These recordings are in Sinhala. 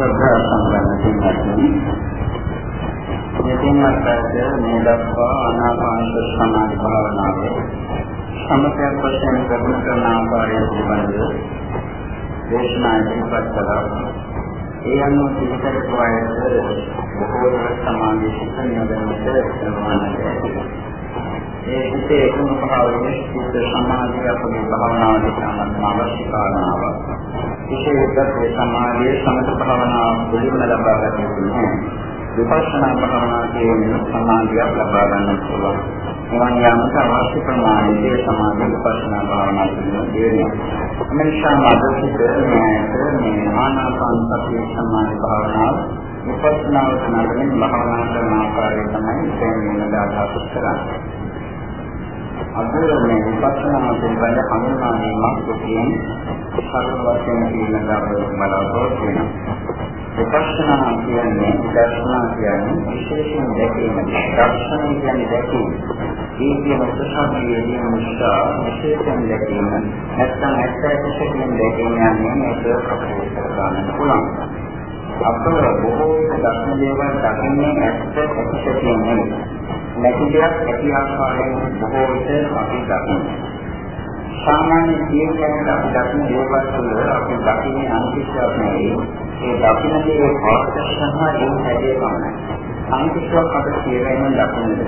ශ්‍රද්ධා සම්පන්න පින්වත්නි මෙදිනකට මේ දක්වා ආනාපාන සමාධි භාවනාවේ සමථයක් වශයෙන් ප්‍රගුණ කරන ආකාරය පිළිබඳව දේශනා ඉදිරිපත් කළා. ඒ අනුව පිළිතර ප්‍රවාහයට බොහෝ දර සමාධි ශික්ෂණ යොදන්නට ප්‍රමාණයට ඒ හිතේ එකම භාවයේ සිත සමාධිය අපේ භාවනාවට සම්බන්ධ අවශ්‍ය කාරණාවක්. විශේෂයෙන්ම මේ සමාධියේ සමත භාවනාව පිළිබඳ ලබා ගන්න පුළුවන්. විපස්සනා භාවනා කියන්නේ සමාධියක් ලබා ගන්න පුළුවන්. එවන් යාමට අවශ්‍ය ප්‍රමාණයේ සමාධි විපස්සනා භාවනා පිළිබඳ මනසා මාදසිත මේ ආනාපාන සතිය සමාධි භාවනාව විපස්සනාවට නගමින් භාවනා කරන ආකාරය තමයි තේරුම් ගන්න අදහස් කරන්නේ. අද මේ විපස්සනා පිළිබඳ හඳුනාගීමක් කියන්නේ සරල වශයෙන් කියන දාපේ බලාපොරොත්තු වෙනවා. විපස්සනා කියන්නේ දර්ශනා කියන්නේ විශේෂයෙන් දැකීම. දර්ශන කියන්නේ දැකීම. ඒ කියන උපසම්පදයේ නිසා විශේෂයෙන් දැකීම. නැත්නම් ඇත්ත ඇත්තටම දැකීම යන්නේ මේක අපිට කරගන්න පුළුවන්. අප බොහෝ දර්ශන දේවල් දකින්නේ ඇත්ත ඇත්තටම නෙවෙයි. නැති දෙයක් ඇති ආකාරයෙන් බොහෝ විට අපි දකිනවා. සාමාන්‍ය ජීවිතයක අපි දකින දේවල් වල අපි දකින්නේ අනිත්‍යයක් නෙවෙයි. ඒ දකින දේ පෞද්ගලිකව ඒ හැදේ පමණයි. අනිත්‍යයක් අපිට කියවෙන්න දකින්නද.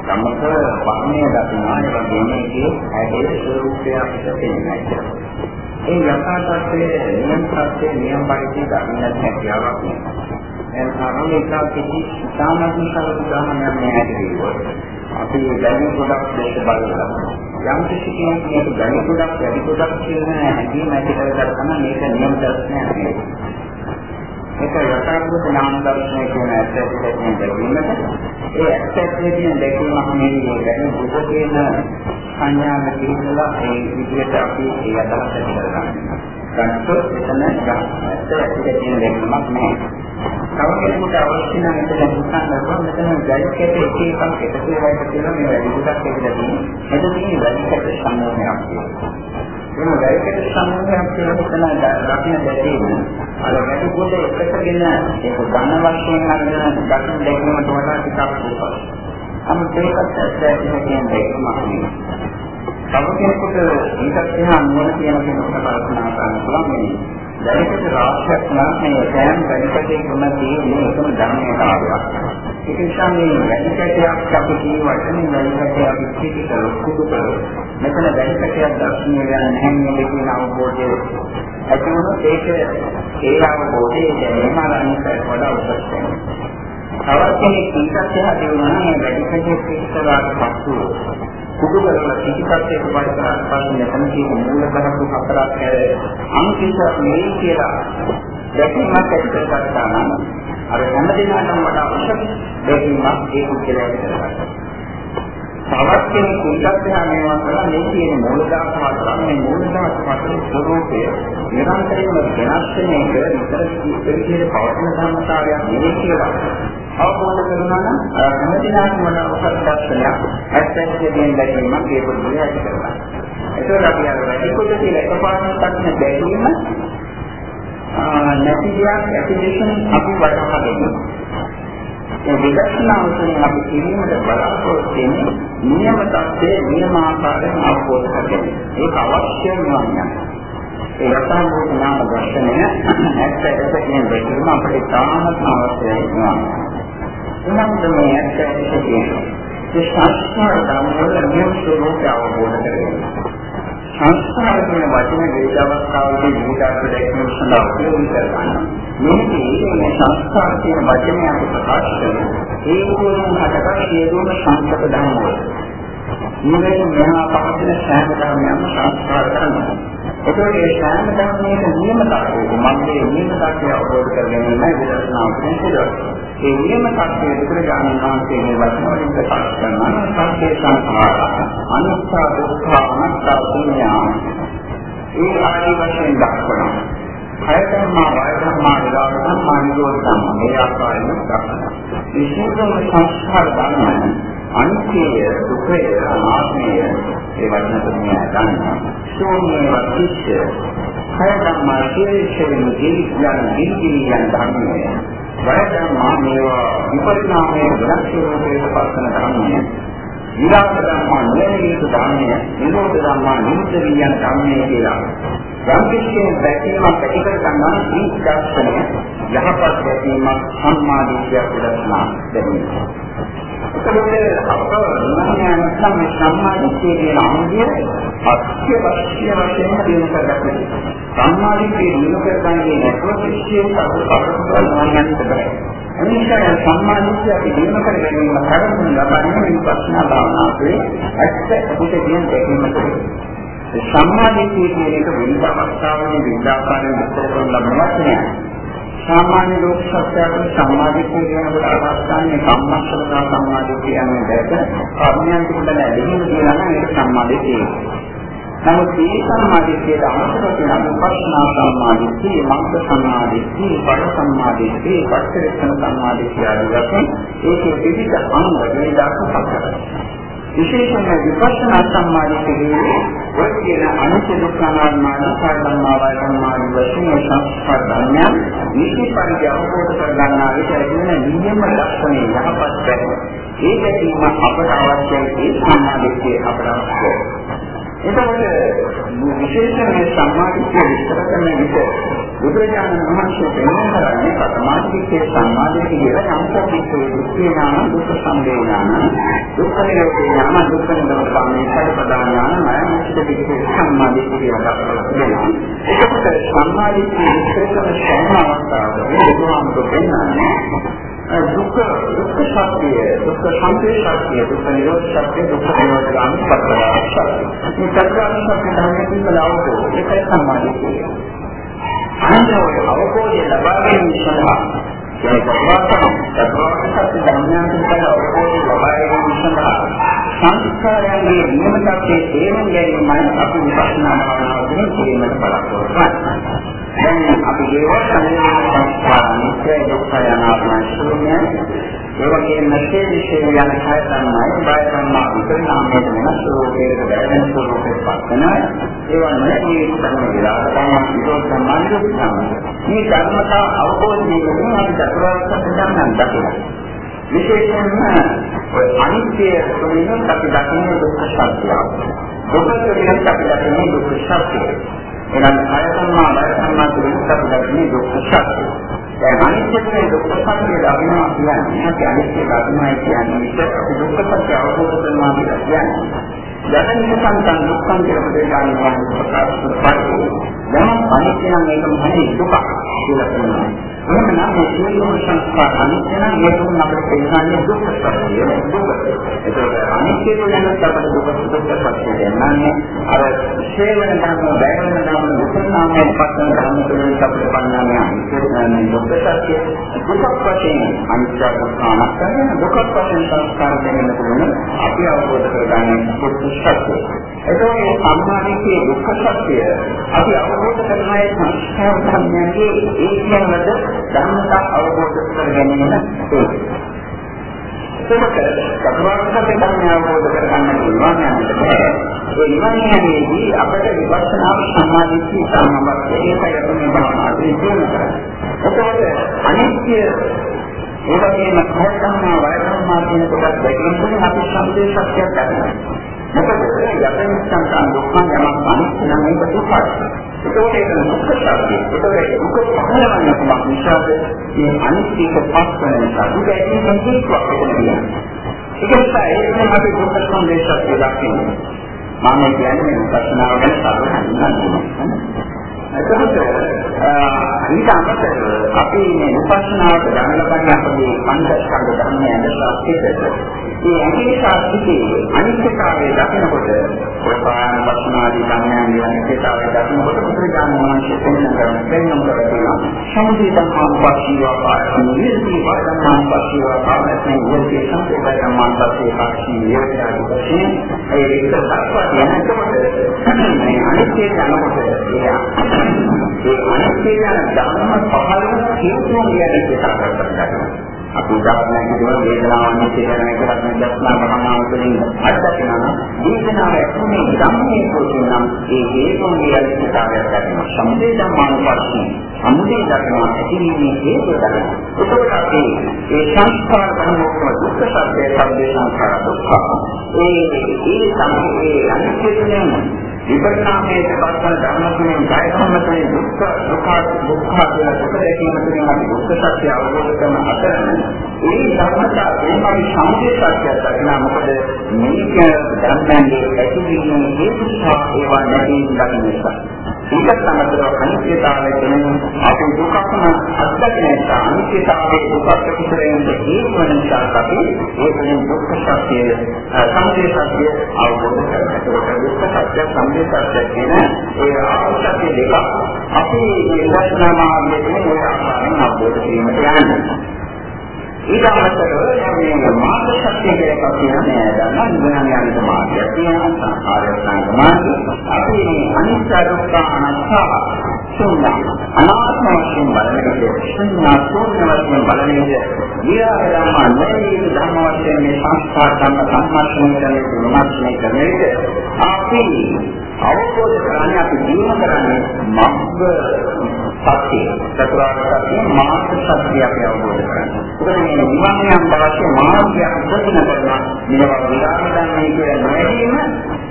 සමත වර්ණය දකිනවා ඒ වගේම ඒකේ හැදේ ස්වરૂපය අපිට පේනවා. ඒ යථා තත්ත්වයේ නියම තත්ත්වයේ නියම පරිදි දකින්නට හැකියාවක් නැහැ. දැන් සාමාන්‍යයෙන් කිසි සාමාජික සාධුදානයක් නැහැ කියනවා. අපි දැනි ගොඩක් දෙක බලලා යම් කිසි කෙනෙක් මේක දැනි ගොඩක් වැඩි ගොඩක් කියන හැඟීම ඇති කරගන්න තමයි මේක නියම දර්ශනයක් නෙවෙයි. ඒක යථාර්ථ ඥාන දර්ශනය කියන ඇත්තටම දැකීමට ඒ ඇත්තටම කියන දැකීමක් නෙවෙයි දැන් බුද්ධ කියන සංඥාව කියලා ඒ විදිහට අපි ඒ අදහස ඇති කරගන්නවා. ගන්නකොට එතන ඇත්ත ඇත්තට කියන දැකීමක් නෑ. තව කෙනෙකුට අවශ්‍ය නම් එතන හිතන්න මෙතන ගයිකේට එක එකක් එකතු වෙලා කියලා මේ වැඩි දුරක් කියලා තියෙනවා. එතන තියෙන වැඩිකට සම්මෝහයක් තියෙනවා. එන වැඩිකට සම්මෝහයක් කියලා මෙතන දකින්න දැකීම අර වැඩි කොට එකටගෙන ඒක ගන්න වශයෙන් අරගෙන දකින්න දැකීමට වඩා ටිකක් දුරයි. අමුත් ඒකත් ඇත්තටම කියන දෙකක් නෙවෙයි. තව කෙනෙකුට ඊටත් එහා නුවණ තියෙන කෙනෙකුට කල්පනා කරන්න පුළුවන් මේ දැනකට රාශියක් නම් මේ සෑම දැනකටේ ගුණ තියෙන්නේ එකම ධර්මයේ කාර්යයක්. ඒක නිසා මේ දැනකටයක් අපි කියවට මේ දැනකටේ අපි පිටිකල කුඩුකල මෙතන දැනකටයක් දර්ශනය යන නැහැ මේ කියන අවබෝධය ඇති වුණොත් ඒක ඒ අවබෝධයේ දැනීම අරන්ට වඩා උසස් වෙනවා. තවත් කෙනෙක් ඊටත් එහා දිනුනා මේ දැනකටේ පිටසලාට පසු කුඩු කරලා පිටිපස්සේ කුඩු කරලා පස්සේ මෙතන තියෙන මූල ධර්ම හතරක් ඇර අංකිත මේ කියලා දැකීමක් ඇති කරගත්තා නම් අර හැම දිනකටම වඩා උසස් දැකීමක් ඒ කුඩලයට කරගන්නවා. තවත් කෙනෙක් කුඩක් දහා මේවා කරලා මේ කියන මූල ධර්ම හතරක් මේ මූල ධර්ම හතරේ ස්වરૂපය නිරන්තරයෙන්ම වෙනස් වෙන එක විතර ඉතිරියේ පවතින ධර්මතාවයක් නෙවෙයි කියලා අවබෝධ කරනවා නම් හැමදිනකම වඩා උසස් දර්ශනයක් ඇත්තට කියන දැකීමක් ඒ පොදුවේ ඇති කරගන්නවා. ඒකෝට අපි අර වැඩි කොට කියලා එකපාරට දක්න බැරිම නැති දෙයක් ඇති දෙකෙන් අපි වඩා හදනවා. ඒ විදර්ශනා වශයෙන් අපි කිරීමට බලාපොරොත්තු වෙන්නේ නියම තත්ත්වයේ නියම ආකාරයෙන් අවබෝධ කරගන්න. ඒක අවශ්‍ය නෑ. ඒ යථාභූත නාම දර්ශනය ඇත්ත ඇත්ත කියන දෙකම අපිට තාමත් අවශ්‍යයි නෑ. එනම් මේ ඇත්ත ඇත්ත කියනවා. ඒ සංස්කාර ධර්මවල නියම ස්වરૂපය අවබෝධ කරගන්න. සංස්කාර කියන වචනේ වේද අවස්ථාවේදී විවිධාර්ථ දැක්වීම සඳහා උපයෝගී කරගන්නවා. මේකේ මේ සංස්කාර කියන වචනේ අපි ප්‍රකාශ කරනවා. ඒ වගේම හටගත් සියලුම සංකත ධර්මවල. මේ මෙහා පහළ සෑම ධර්මයක්ම සංස්කාර කරනවා. ඒකෝට ඒ සෑම ධර්මයක නියම tattve මගේ නියම tattve අවබෝධ කරගන්න විදර්ශනා ප්‍රතිපදාව. ඒ නියම tattve බුදුරජාණන් වහන්සේ මේ වචන වලින් ප්‍රකාශ කරනවා සංකේ සංඛාර අනිත්‍ය දුක්ඛ අනාත්ම පුඤ්ඤා ඒ ආදී වශයෙන් දක්වනවා. කය ධර්මා වාය ධර්මා විලාස ධර්මා නිරෝධ ධර්මා මේ ආකාරයෙන් දක්වනවා. විශේෂම සංස්කාර ධර්මයන් අනිත්‍යය දුකය අනාත්මය ඒ වචන තුනේ ගන්නවා. ශූන්‍ය වස්තුච්ච හය ධම්මා ශීලයෙන් ජීවිතයන් ජීවිතයන් ධර්මය. වය ධම්මා මේවා විපරිණාමයේ වෙනස් ස්වරූපයක පස්සන ධර්මය. විරාග ධර්මා නිරේත ධර්මය, නිරෝධ ධර්මා නිරුද්ධ වියන් ධර්මය කියලා. යම් කිසි දැකීමක් ඇති කර ගන්නා මේ දර්ශනය යහපත් දැකීමක් සම්මාදිට්ඨිය කියලා දෙනවා. එතකොට අප නිවන නැත්නම් සම්මාදිට්ඨිය කියන අංගය අත්‍යවශ්‍ය වශයෙන් දිනු කරගන්න. සම්මාදිට්ඨිය දිනු කරගන්නේ නැත්නම් කිසියම් කරුණක් කරන්න බැහැ. එනිසා සම්මාදිට්ඨිය අපි දිනු කර ගැනීම කරගෙන ලබන්නේ විපස්සනා භාවනාවේ ඇත්ත අපිට කියන දෙකම තමයි. සම්මාදිට්ඨිය කියන එක විවිධ අවස්ථාවලදී විවිධ ආකාරයෙන් විස්තර කරන ලබනවා සාමාන්‍ය ලෝක සත්‍යයට සම්මාදිට්ඨිය කියනකොට අවස්ථාවේ සම්මස්සන සම්මාදිට්ඨිය යන දෙක කර්මයන් පිළිබඳ ඇදහිීම කියනවා නම් ඒක සම්මාදිට්ඨිය. නමුත් මේ සම්මාදිට්ඨියට අමතරව තියෙන විපස්සනා සම්මාදිට්ඨිය, මග්ග සම්මාදිට්ඨිය, බල සම්මාදිට්ඨිය, පච්චේක්ෂණ සම්මාදිට්ඨිය ආදී වශයෙන් ඒකේ විවිධ අංග වේදාක සම්පූර්ණ. විශේෂයෙන්ම විපස්සනා සම්මාදිට්ඨියේ ඔය කියන අනිත්‍ය දුක්ඛ අනාත්ම ධර්මා වයම්මාදී වශයෙන් සංස්කාර ධර්මයන් නිසි පරිදි අවබෝධ කර ගන්නා විට ඇතිවන නියම ලක්ෂණේ යහපත් දැක. ඒ දැකීම අපට අවශ්‍යයි ඒ සම්මාදිට්ඨිය අපට අවශ්‍යයි. එතකොට විශේෂයෙන් මේ සම්මාදිට්ඨිය විස්තර කරන විට බුදුරජාණන් වහන්සේ පෙන්වන කරන්නේ පරමාර්ථිකයේ සම්මාදිට්ඨිය කියලා සම්පූර්ණ දුක්ඛ ඥාන දුක්ඛ සම්දේ ඥාන දුක්ඛ නිරෝධ ඥාන දුක්ඛ නිරෝධ සම්මේ සතරපදා ඥාන මයමිච්ඡ පිටේ සම්මාදිට්ඨිය කියලා දක්වනවා. එතකොට සම්මාදිට්ඨිය විස්තර කරන සෑම අවස්ථාවකදී බුදුහාමුදුරුවෝ පෙන්වන්නේ දුක්ඛ දුක්ඛ සත්‍ය දුක්ඛ සංකේ සත්‍ය දුක්ඛ නිරෝධ සත්‍ය දුක්ඛ නිරෝධ ගාමී පතරා සත්‍ය මේ සත්‍යයන් සත්‍ය ධර්මයේ පිළිබඳව ඒකයි සම්මාදිට්ඨිය. අනන්තව අවබෝධය ලබා ගැනීම සඳහා ඒ ප්‍රවාසන සත්‍ය සත්‍ය ධර්මයන් පිළිබඳව අවබෝධය ලබා ගැනීම සඳහා සංස්කාරයන්ගේ නියමතාවයේ තේරුම් ගැනීමයි අපි විපස්සනා භාවනාවකින් කිරීමට බලාපොරොත්තු වෙන්නේ දැන් අපි ඒවා සම්මත සංස්කාර නිත්‍ය දුක්ඛ යනාත්ම ශූන්‍ය ඒ වගේම නැtei විශේෂ යන කය ධර්මයි බය ධර්ම විපරිණාමයට වෙනස් ස්වરૂපයකට වැටෙන ස්වરૂපයක් පස්සන ඒවා නැති ධර්ම විලාස තමයි විරෝධ සම්මානික මේ ධර්මතා අවබෝධයෙන් අපි චතුරාර්ය සත්‍ය ධර්මයන් දකිනවා විශේෂයෙන්ම ඔය අනිත්‍ය තුළින් අපි දකින්නේ දුක්ඛ සත්‍යය. දුක්ඛ තුළින් අපි දකින්නේ දුක්ඛ සත්‍යය. එනම් කය සම්මා බය සම්මා දුක්ඛ දක්නේ දුක්ඛ සත්‍ය. දැන් අනිත්‍යයේ දුක්ඛ සත්‍ය දකිනවා කියන්නේ අපි අනිත්‍ය දකිනවා කියන්නේ අපි දුක්ඛ සත්‍ය අවබෝධ කරනවා කියන්නේ. යතනික සංකම් දුක්ඛං කියලා දෙන්නා ප්‍රකාශ කරපයි. යම් අනිත්‍ය නම් ඒකම හරි දුක කියලා කියනවා. එහෙනම් මේ සියලුම සංස්කාර අනිත්‍ය නම් මේකම අපිට පෙන්නන්නේ දුක්ඛ සත්‍යය. දුක. ඒකෝට අනිත්‍ය කියනත් අපිට දුක දුක්ඛ සත්‍යය දෙන්නන්නේ අර ශේවන ධර්ම, වැයවන ධර්ම, උපන්නාමයේ පස්සන ධර්ම තුළින් අපිට පන්නන්නේ අනිත්‍ය දුක්ඛ සත්‍යය. දුක්ඛ වශයෙන් අනිත්‍ය දුක්ඛ අනාත්ම දුක්ඛ වශයෙන් සංස්කාර දෙන්න පුළුවන් අපි අවබෝධ කරගන්න දුක්ඛ සත්‍යය. එතකොට මේ සම්මාදිකේ දුක්ඛ සත්‍යය අපි අවබෝධ කරගන්නේ සංස්කාර ධර්මයන්ගේ ඒ කියනවද ධර්මතා අවබෝධ කර ගැනීම ඒක. ඒකට චතුරාර්ය ධර්මය අවබෝධ කරගන්න පුළුවන් යන්නේ ඒ නිවනේදී අපට විපස්සනා සම්මාදිට්ඨිය සම්මත ඒකයි අපි මේ භාවනාවේ කියන්නේ. එතකොට අනිත්‍ය ඒ වගේම කර්තම්මා වයසම්මා කියන කොටස් දෙකෙන් අපි සම්දේ සත්‍යයක් ගන්නවා. මොකද යතන සංකම් දුක්ඛ යමක් අනිත්‍ය නම් ඒක දුක්ඛයි. ඒකෝට ඒක දුක්ඛ සත්‍යය. ඒකෝට දුක පහළවන්න කොමක් නිසාද මේ අනිත්‍යක පස්වන නිසා දුක ඇති සංකේතයක් වෙනවා. ඒක නිසා ඒක අපි දුක්ඛ සංදේශයක් දක්වනවා. මම කියන්නේ මේ ප්‍රශ්නාව ගැන සාකච්ඡා කරනවා. එතකොට ඊට අමතරව අපි මේ විපස්සනාවට ගන්න ලබන අපේ පංචස්කන්ධ ධර්මය ඇඳලා පිටත මේ ඇඟේ ශාස්ත්‍රයේ අනිත්‍යතාවය දකිනකොට ඔය පායන වස්නාදී ධර්මයන්ගේ අනිත්‍යතාවය දකිනකොට පුදුරජාන වහන්සේ පෙන්වන කරන දෙන්නම් කරලා සමුදේ ධම්මාන් පස්සීවා පාරමී නිර්ති වදම්මාන් පස්සීවා පාරමී නිර්ති සංකේතය ධම්මාන් පස්සීවා පාරමී නිර්ති වශයෙන් ඒ විස්තර දක්වා යනකොට මේ අනිත්‍ය යනකොට ඒ අනිත්‍ය යන ධර්ම පහළ හේතුන් කියන කතාවක් කරගන්නවා. අපි උදාහරණයක් විදිහට වේදනාවන් කියන එකකට දස්නා භවනාව තුළින් අත්දකිනවා වේදනාව ඇතුලේ ධම්මයේ කොටනම් ඒ හේතුන්ගේ අනිත්‍යතාවය දකිනවා සමුදේ ධම්මානුපස්සී සමුදේ දකිනවා ඇතිවීමේ හේතුව දකිනවා එතකොට අපි ඒ සංස්කාර ධර්මෝක්ම දුක්ඛ සත්‍ය සම්දේ සංස්කාර දුක්ඛ. ඒ ඒ සම්පේ අනිත්‍යයෙන් විපරිණාමයේ පස්සන ධර්ම තුළින් කායසම්ම තුළින් දුක්ඛ දුක්ඛ දුක්ඛ කියන දුක දැකීම තුළින් අපි දුක්ඛ සත්‍ය අවබෝධ කරන අතර ඒ ධර්මතා එන්නයි සම්පේ සත්‍ය දක්නා. මොකද මේක ධර්මයන්ගේ ඇතිවීම හේතු සහ ඒවා නැති දකින්න නිසා. ඊට සමතරව අනිත්‍යතාවය කියන අපි දුකක්ම අත්දැකීම නිසා අනිත්‍යතාවයේ දුක ප්‍රතිසරයෙන් හේතු වෙන නිසා අපි ඒකෙන් දුක්ඛ සත්‍ය සම්පේ සත්‍ය අවබෝධ කරගන්නවා. දුක්ඛ සත්‍ය සම්පේ සත්‍ය කියන ඒ ආශ්‍රය දෙක අපි විදර්ශනා මාර්ගයේ මේ ආකාරයෙන් අවබෝධ කිරීමට යන්නේ. ඊට අමතරව මේ මාර්ග ශක්තිය කියලා කියන්නේ දන්නා නිවන යන මාර්ගය තියෙනවා සංස්කාරය සංගමාර්ගය අපි මේ අනිත්‍ය දුක්ඛ අනාත්ම ශුන්‍ය අනාත්ම වශයෙන් බලන විට ශුන්‍ය ශූන්‍ය වශයෙන් බලන විට විරාගම නැති ධර්ම වශයෙන් මේ සංස්කාර ධර්ම සම්මාසනය කරන විමර්ශනය කරන විට අපි අවබෝධ කරන්නේ අපි ජීවන කරන්නේ මග්ග සත්‍ය චතුරාර්ය සත්‍ය මාර්ග සත්‍ය අපි අවබෝධ කරන්නේ. ඒකනේ මේ නිවන් යන අවශ්‍ය මාර්ගය උපදින කරනවා. මේවා විරාමයන් කියන නොවැදීම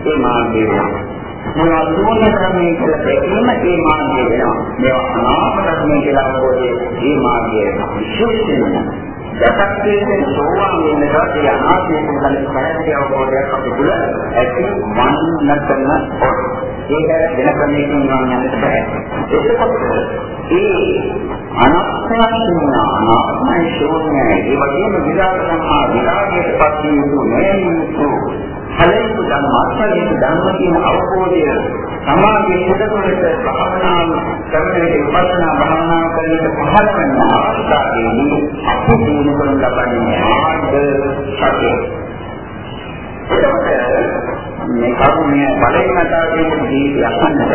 ඒ මාර්ගය වෙනවා. මේවා සෝන ධර්මයේ කියලා දැකීම ඒ මාර්ගය වෙනවා. මේවා අනාත්ම ධර්මයේ කියලා අවබෝධය ඒ මාර්ගය වෙනවා. විශේෂයෙන්ම යටත්යෙන් සෝවාන් වෙනකොට ඒ අනාත්මය පිළිබඳ පැහැදිලි අවබෝධයක් අපි තුළ ඇති වන්නටම ඕන. ඒක වෙන ක්‍රමයකින් නිවන් යන්නට බෑ. එතකොට ඒ අනාත්මයන් අනාත්මයි ශූන්‍යයි ඒ වගේම විරාග සම්මා විරාගයට පත් වූ යුතු නෑනිසු හලෙතු ධර්මාර්ථයෙන් ධර්ම කියන අවබෝධය සමාධිය පුදකොලට භාවනාව කරන විපස්සනා භාවනාව කරන පහළ වෙන අවස්ථාවේදී අපි දිනු කරන ලබන්නේ ආර්ධ සත්‍යය. එතකොට මේ කර්මයේ බලයෙන් මතාවේ ජීවිතය අහන්නට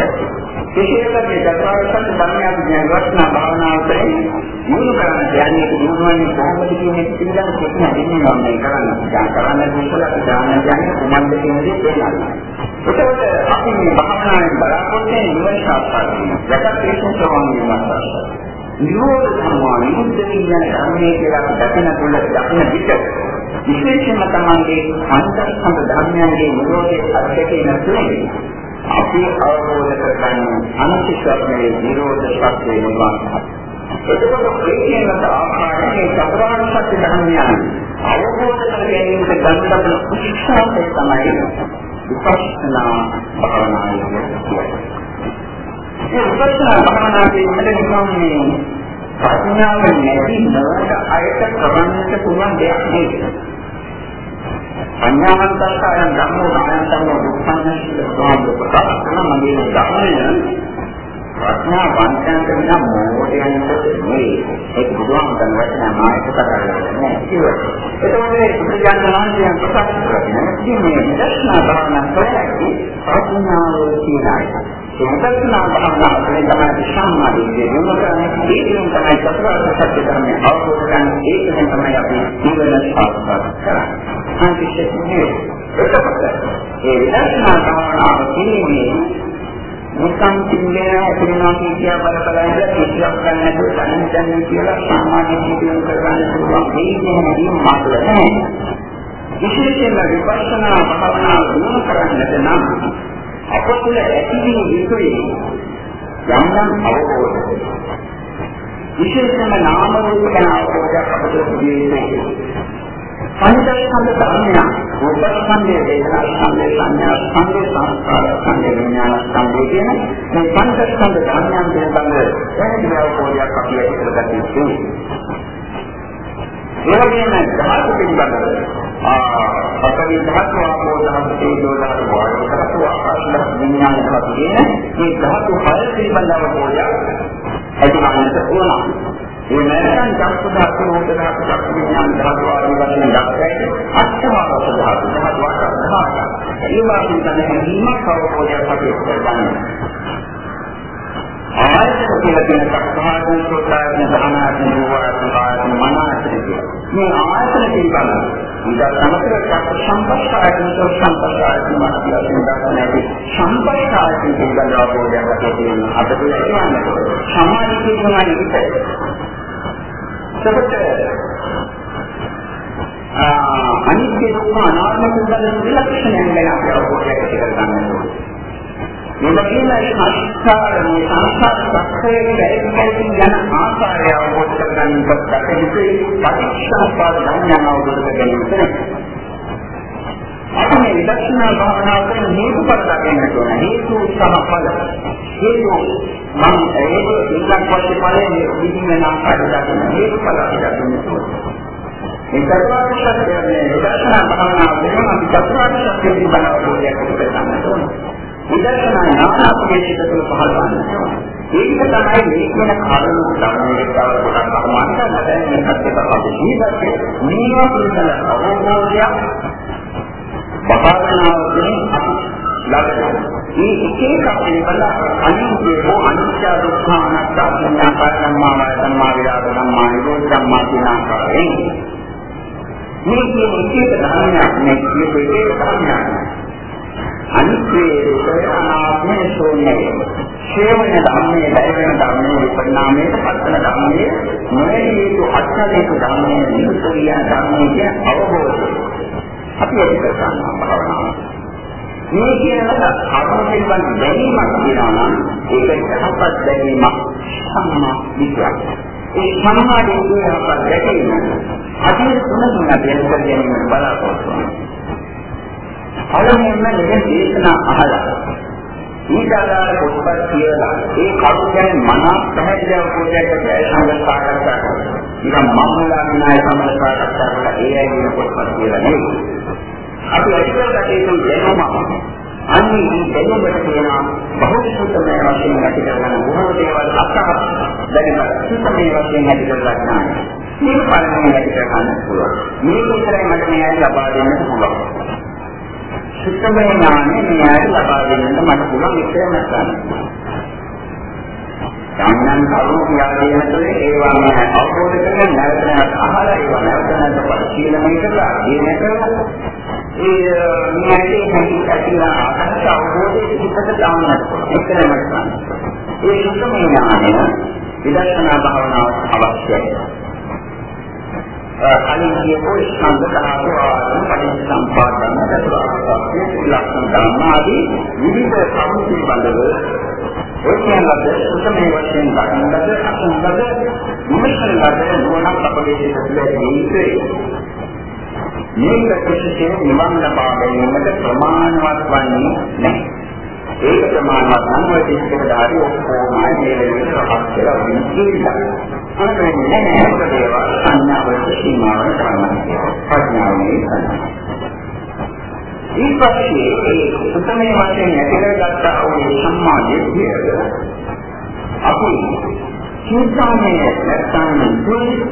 විශේෂයෙන් මේ දසාවසන් ධර්මයන් කියන වස්නා භාවනාව කරේ මුළු කරන්නේ යන්නේ දුරවන්නේ කොහොමද කියන එක පිළිබඳ ප්‍රශ්න දෙන්නවා මේ කරන්න. දැන් කරන්න දුන්නලා දාන යන්නේ කොහොමද කියන දේ තේරෙනවා. එතකොට අපි මේ භාවනාවෙන් බලාපොරොත්තු වෙන නිවන සාක්ෂාත් කරගන්න. යටත් ප්‍රේෂණ සෝවාන් වෙනවා. නිරෝධ සම්මා නිරුද්ධ කියන ධර්මයේ කියලා දකින තුල දකින විට විශේෂයෙන්ම තමන්ගේ පංචස්කන්ධ ධර්මයන්ගේ නිරෝධයේ අත්දැකීම තුළින් අපි අවබෝධ කරගන්න අනිත්‍යත්වයේ නිරෝධ සත්‍යය නිවන්. එතකොට ප්‍රේමයට ආකාරයෙන් චතුරාර්ය සත්‍ය ධර්මයන් අවබෝධ කර ගැනීමට ගන්න උත්සාහය තමයි විපස්සනා භාවනාව කියන්නේ. මේ විපස්සනා භාවනාව කියන්නේ නිකම් මේ ප්‍රඥාව නැති නරක අයට කරන්නට පුළුවන් දෙයක් නෙවෙයි. අඥානන්තයන් ධම්මෝ නායන්තං දුක්ඛං ස්වාමීන් ප්‍රකාශන මගේ ධර්මය ප්‍රඥා වංචන්ත වින මොෝඩයන්ට නෙවෙයි. ඒක බුදුහාමුදුරන් වචන මායක කරන්නේ නැහැ එතකොට මේ බුදුජානක වහන්සේ ප්‍රකාශ කරන්නේ මේ දර්ශනා භාවනා කරන්නේ ප්‍රඥාව කියනයි විපස්සනා භාවනාව තුළින් තමයි සම්මාදිට්ඨිය දිනු කරන්නේ ඒකෙන් තමයි චතුරාර්ය සත්‍ය ධර්මය අවබෝධ කරන්නේ ඒකෙන් තමයි අපි ජීවන සාර්ථක කරන්නේ සංකීර්ණයි. එතකොට ඒ විදර්ශනා භාවනාව කියන්නේ මුකම් සිංහල ඇතුළේනා කියා බල බල ඉඳලා කිසියක් ගන්න නැතුව තනින් තනින් කියලා සාමාන්‍ය ජීවිතය කරගන්න පුළුවන් මේ කියන්නේ මාතල නැහැ. විශේෂයෙන්ම විපස්සනා භාවනාව දිනු කරන්නට නම් අපතුල ඇතිවීම යුතුයි යම් යම් අවබෝධය. විශේෂයෙන්ම නාම රූප ගැන අවබෝධයක් අපට තියෙන්නේ පංචස්කන්ධ ධර්මයන් රූපස්කන්ධය වේදනාස්කන්ධය සංඥාස්කන්ධය සංස්කාරස්කන්ධය විඥානස්කන්ධය කියන මේ පංචස්කන්ධ ධර්මයන් පිළිබඳ පැහැදිලි අවබෝධයක් අපි ඇති කරගන්න ඕනේ. ඒ වගේම ධාතු පිළිබඳව ආ අපේ ධාතු ආපෝධන තේජෝ ධාතු වායු ධාතු ආකාශ ධාතු විඥාන ධාතු කියන මේ ධාතු හය පිළිබඳව අවබෝධයක් ඇති කරගන්න ඕන. ඒ නැත්නම් චක්කු ධාතු, රූප ධාතු, චක්කු විඥාන ධාතු ආදී වශයෙන් දක්වන්නේ අෂ්ටමාන ධාතු, ධාතු වාක ධාතු. ඒ වගේ තමයි හිමක් අවබෝධයක් අපි කරගන්න. ආයතන කියලා කියන සක්කායන සෝතායන ධානායන නිවායන ආයතන මනායතන මේ ආයතන පිළිබඳව ඉතින් සමතර සම්පස්සායතන සම්පස්සායතන මාත්‍යාවෙන් දක්වන්නේ සම්පස්සායතන පිළිබඳව අවබෝධයක් අපිට තියෙනවා අපිට කියන්නේ සමාධි කියනවා නෙවෙයි එතකොට අනිත්‍ය දුක්ඛ අනාත්ම පිළිබඳ විලක්ෂණයන් ගැන අපි අවබෝධයක් ඇති කරගන්න ඕනේ. මේ වගේම සංස්කාර මේ සංස්කාර සත්‍යයේ දැරීමකින් යන ආකාරය අවබෝධ කරගන්න කටයුතු පටිච්චසමුප්පාද ධර්මයන් අවබෝධ කරගන්න අපි මේ විදර්ශනා භාවනාව කරන හේතුඵල දකින්නට ඕන. හේතු සමඵල හේතු මම ඒක ඉන්නක් පස්සේ ඵලයේ විදින ආකාරය දකින්න. හේතුඵල දකින්න ඕන. මේ චතුරාර්ය සත්‍ය මේ විදර්ශනා භාවනාව වෙනම අපි චතුරාර්ය සත්‍ය පිළිබඳව අවබෝධයක් කරගන්න ඕනේ. විදර්ශනා නාමකයේ තුළ පහළවන්නේ. ඒක තමයි මේ කියන කරුණු ධර්මයේ තව කොටක් ප්‍රමාණ කරලා දැන් මේ සත්‍යත අපි ජීවිතේ මේවා පිළිබඳ අවබෝධයක් භාවනාවකින් අපි ලබනවා. මේ එක එක පිළිබඳ අනිත්‍ය හෝ අනිත්‍ය දුක්ඛ අනාත්ම සංඥා කර්මමා වය සම්මා විරාග සම්මා නිරෝධ සම්මා කියන ආකාරයෙන් මේ කියන එක ධර්මයක් මේ කියන එක ධර්මයක්. අනිත්‍යයේ අනාත්මයේ ශූන්‍යය. ශේවන ධර්මයේ ලැබෙන ධර්මයේ පරිණාමයේ පත්තන ධර්මයේ නොයෙකුතු අත්‍යලේක ධර්මයේ නිරුක්තිය ධර්මයේ අවබෝධය. අපි ඒක කරගන්නවා භාවනාව. මේ කියන කර්ම පිළිබඳ දැනීමක් කියනවා නම් ඒක යහපත් දැනීමක් සම්මා විද්‍යාවක්. ඒ සම්මාදිට්ඨිය අපට දැකීම අදින තුනකින් අපි එක්ක ගැනීමට බලාපොරොත්තු වෙනවා. පළමුවෙන්ම මේ දේශනා අහලා ඊටාදාර පොත්පත් කියලා ඒ කරුණ ගැන මනස් පැහැදිලිව පොතකට සංගත සාකච්ඡා කරනවා. නිකන් මම්මලා විනාය සමල සාකච්ඡා කරලා ඒ අයගේ පොත්පත් කියලා නෙවෙයි. අපි ඇත්තට ඒක දැනුම අන්නේ මේ දෙන්නට තියෙන බහුසුතමය වශයෙන් ඇති කරගන්න බොහෝ දේවල් අත්හත් දැනගන්න සුතමේ වශයෙන් ඇති කරගන්න. මේක පරිණාමය ඇති කරගන්න පුළුවන්. මේක විතරයි මට මේ ඇයි ලබා දෙන්න පුළුවන්. සුතමේ ඥානෙ මේ ඇයි ලබා දෙන්න මට පුළුවන් ඉතින් නැත්නම්. සම්මන් කරුණු කියලා දෙනකොට ඒවා මම අවබෝධ කරගෙන නැවත නැවත අහලා ඒවා නැවත නැවත පරිශීලනය කරලා ඒ නැතර ඒ නියතේ හැටි ඇතිලා ආකාශ අවබෝධයේ පිටත දාන්නට පුළුවන්. ඒක නමත් ගන්න. ඒ සුඛමය ඥානය විදර්ශනා භාවනාවට අවශ්‍යයි. කලින් කියපු ස්කන්ධ ධාතු ආදී පරිසම්පාදන දසුරාස්ත්‍ය ලක්ෂණ ධර්මාදී විවිධ කරුණු පිළිබඳව ඔය කියනවාද සුඛමය වශයෙන් ගන්නද අසුන්දද විමසනද නුවණක් අපගේ සිතේ තියෙන්නේ මේක කිසිසේත් නිවන් ලබා ගැනීමට ප්‍රමාණවත් වන්නේ නැහැ. ඒක ප්‍රමාණවත් නම් ඔය ටිකකට හරි ඔක්කොම මේ වෙලෙට රහත් කියලා විශ්ීලා. අනේ නෑ මොකද ඒවා සංඥාවල සීමාවල කරන්නේ. ප්‍රඥාවේ සංඥා. ඊපස්සේ ඒ සුතමේ වශයෙන් ඇති කරගත්තා වූ සම්මා දිට්ඨිය අපි චින්තාමය නැත්නම්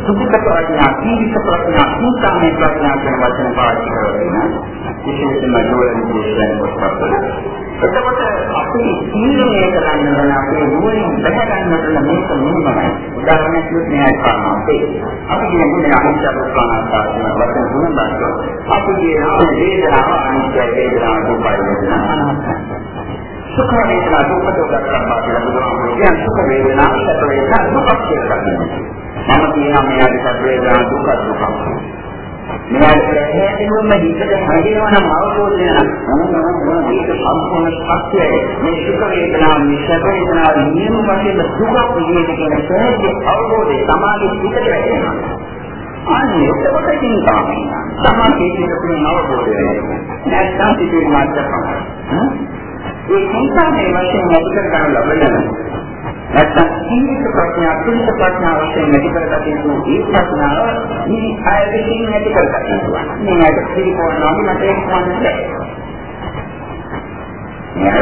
සුදුක ප්‍රඥා, කීවිත ප්‍රඥා, චින්තාමය ප්‍රඥා කියන වචන පාවිච්චි කරගෙන විශේෂයෙන්ම ජෝලන් කියන පොත්පත්. එතකොට අපි තීරණය කරන්න ඕන අපේ නුවණින් දැක ගන්නට මේක මොනවද? උදාහරණයක් විදිහට මෙහෙම කරනවා. අපි කියන්නේ අනිත්‍ය දුක්ඛනාත්ම වචන තුන බලනවා. අපි කියන වේදනාව අනිත්‍ය වේදනාව දුක්ඛ වේදනාව සුඛ වේදනා දුක්ඛ දුක්ඛ කරනවා කියලා බුදුහාමුදුරුවෝ කියන්නේ සුඛ වේදනා සැප වේදනා දුක්ඛ කියලා කියනවා. මම කියනවා මේ ආදී සැප වේදනා දුක්ඛ දුක්ඛ. මෙයාට ප්‍රහේතිනුම හිතට හැදෙනවා නම් අවබෝධ වෙනවා. මොනවා මේක සම්පූර්ණ සත්‍යයි. මේ සුඛ වේදනා මේ සැප වේදනා නියම වශයෙන් දුක පිළිගන්න කියන සත්‍ය අවබෝධය සමාධි පිටට වැටෙනවා. අනේ එතකොට ඉතින් තමයි. සමාධිය කියන අවබෝධය. නැත්නම් පිටේ මාත්‍රකම. ඒ සංසාරයේ වශයෙන් ඇති කර ගන්න ලබන නැත්නම් සීමිත ප්‍රඥා කුලිත ප්‍රඥා වශයෙන් ඇති කරගත යුතු ඒ ප්‍රඥාව මේ ආයතනයෙන් ඇති කරගත යුතුයි. මේ ආයතන පිළිපොනවා මට ඒක වන්නේ මේක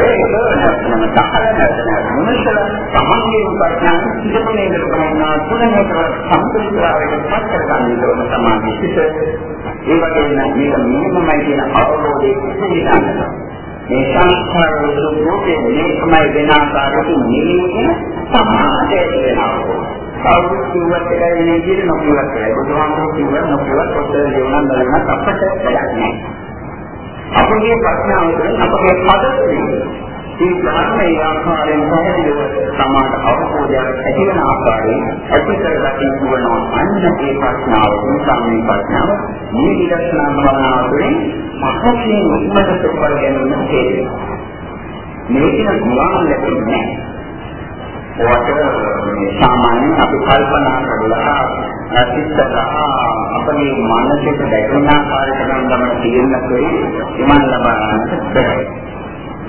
නම් තහල නැත්නම් මොනසල සමන්ගේ ප්‍රඥා ඉදපනේ කරනවා තුනකට සම්පූර්ණතාවයට පත් කරගන්න ඕන සමාධි සිට ඒ වගේම මේක මිනිමමයි කියන අවබෝධය ඉතිරිදන්නවා. මේ සංස්කාර රූපේ මේකමයි වෙන ආකාරයකින් නිවීම සමාජයේ තියෙනවා. කවුරුත් කිව්වත් එකයි මේ විදිහට නොකියවත් එකයි. බුදුහාමුදුරුවෝ කිව්වත් නොකියවත් පොතේ ලියුණා බලන්න අපට වැඩක් නැහැ. අපගේ ප්‍රශ්නාව තුළ අපගේ පදතුලින් මේ ධර්මයේ ආකාරයෙන් පැහැදිලිව සමාජ අවබෝධයක් ඇති වෙන ආකාරයෙන් ඇති කරගන්න පුළුවන් අන්න ඒ ප්‍රශ්නාව සම්මේ ප්‍රශ්නාව මේ විදර්ශනා භාවනාව තුළින් මහත්මිය උත්මත සුපර ගැනීම තේරෙනවා. මේකන ගුණ ලැබෙන්නේ ඔයාට මේ සාමාන්‍යයෙන් අපි කල්පනා කරලා නැතිසලා අපේ මානසික දැකීම ආකාරයට නම් ගමන තියෙන්න කොයි ඉමන් ලබන්නට බැහැ.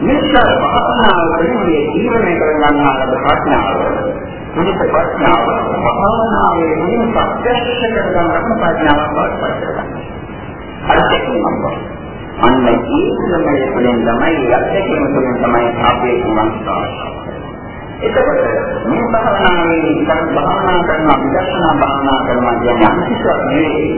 මෙච්චර භාවනාවලින් මේ ජීවනය කරගන්නා ලද ප්‍රඥාව මුලික ප්‍රඥාව භාවනාවේ මුලින් ප්‍රත්‍යක්ෂ කරගන්න ප්‍රඥාවක් බවට පත් කරගන්නවා. අර දෙකම අන්න ඒ ක්‍රමයේ තුළින් තමයි අත්දැකීම තුළින් තමයි අපේ කුමන්තාව. එතකොට මේ භාවනාවේ ඉතින් භාවනා කරන විදර්ශනා භාවනා කරනවා කියන්නේ අනිත්‍යයක් නෙවෙයි.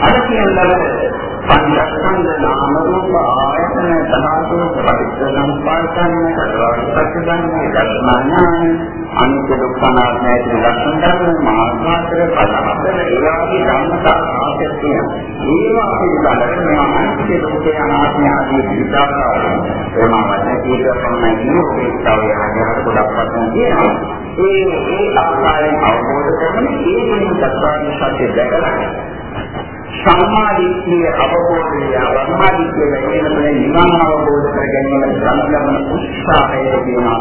අර කියන ලබන පංචස්කන්ධ නාම රූප ආයතන ධාතු පරිච්ඡේදම්පාතන කරවස්පච්චදන් දර්ශනාඥාන අනිත්‍ය දුක්ඛ අනාත්ම ඇති ලක්ෂණ ධර්ම මාර්ගාතර පදහතර ඒවාගේ ධර්මතා ආශ්‍රිතය ඒවා පිළිබඳව මේ අනිත්‍ය දුක්ඛ අනාත්ම ආදී විචාරාවලින් ප්‍රමාණවත් කීක පමණයි නෝකේතාවය හදකට ගොඩක් වශයෙන් කියනවා ඒ ඒ ආකාරයෙන් අවබෝධ කරගෙන ඒ වෙන දක්වාගේ සත්‍ය දැකලා සම්මාදිට්ඨිය අවබෝධය සම්මාදිට්ඨිය ලැබෙනකොට නිවන් අවබෝධ කර ගැනීම ගන්න උත්සාහය කියනවා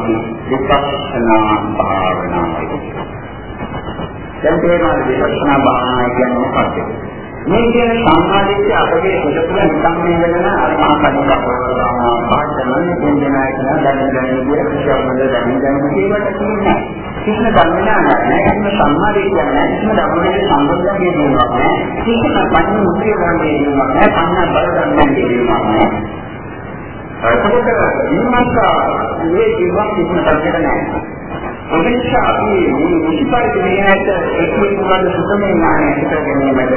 විපස්සනා භාවනාවයි. දැන් තේරෙනවා විපස්සනා භාවනාව කියන්නේ මොකක්ද? මේ කියන සම්මාදිට්ඨිය අපගේ හිතේ නිකම් වෙන අර මහා කලිකප්පවදානා පාඩමනේ දෙන්නා කියන දැන දැන කියන විශ්වාසවල දැන දැන කියවට කියන්නේ. කිසිම ධර්මඥානයක් නැහැ කිසිම සම්මාදිට්ඨියක් නැහැ කිසිම ධර්මයේ සම්බන්ධයක් කියනවා නැහැ කිසිම පඤ්ඤ මුත්‍රිය ගන්නේ කියනවා නැහැ පඤ්ඤා බල ගන්නේ කියනවා නැහැ. ඒකට විමර්ශා මේ ජීවත් කිසිම ධර්මයක් නැහැ. එනිසා අපි මේ මුලිපරිදි මේ ඇට එක්කේ කුමන සුතමේ ඥානය හිත ගැනීමට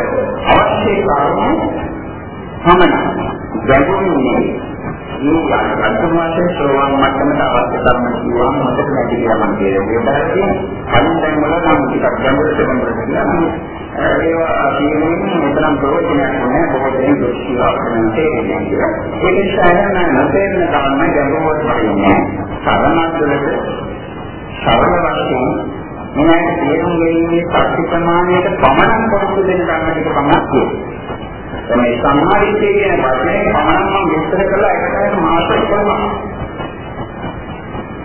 අවශ්‍ය කාරණා පමණයි. ගැඹුරින් මේ අන්තිම වශයෙන් සෝවාන් මට්ටමට අවශ්‍ය ධර්ම කියවම මතක නැති කියලා මම කියනවා. ඒ බැලදී කලින් දැන් වල නම් ටිකක් ගැඹුරට ගැඹුරට කියනවා. ඒවා කියන්නේ මෙතරම් ප්‍රයෝජනයක් නැහැ බොහෝ දෙනෙක් දොස්තියක් තේරෙන්නේ කියලා. ඒ නිසා නම් නැතේන ධර්ම ගැඹුරට වගේ සරණක් වලට සරල වශයෙන් මොනවාට තේරුම් ගැනීමේ ශක්ති ප්‍රමාණයට පමණක් පොරොත්තු දෙන්න ගන්නට පමණක් තියෙනවා. මේ සම්මාදිට්ඨිය කියන වචනේ පමණක් මම විස්තර කළා ඒකට මාස එකම.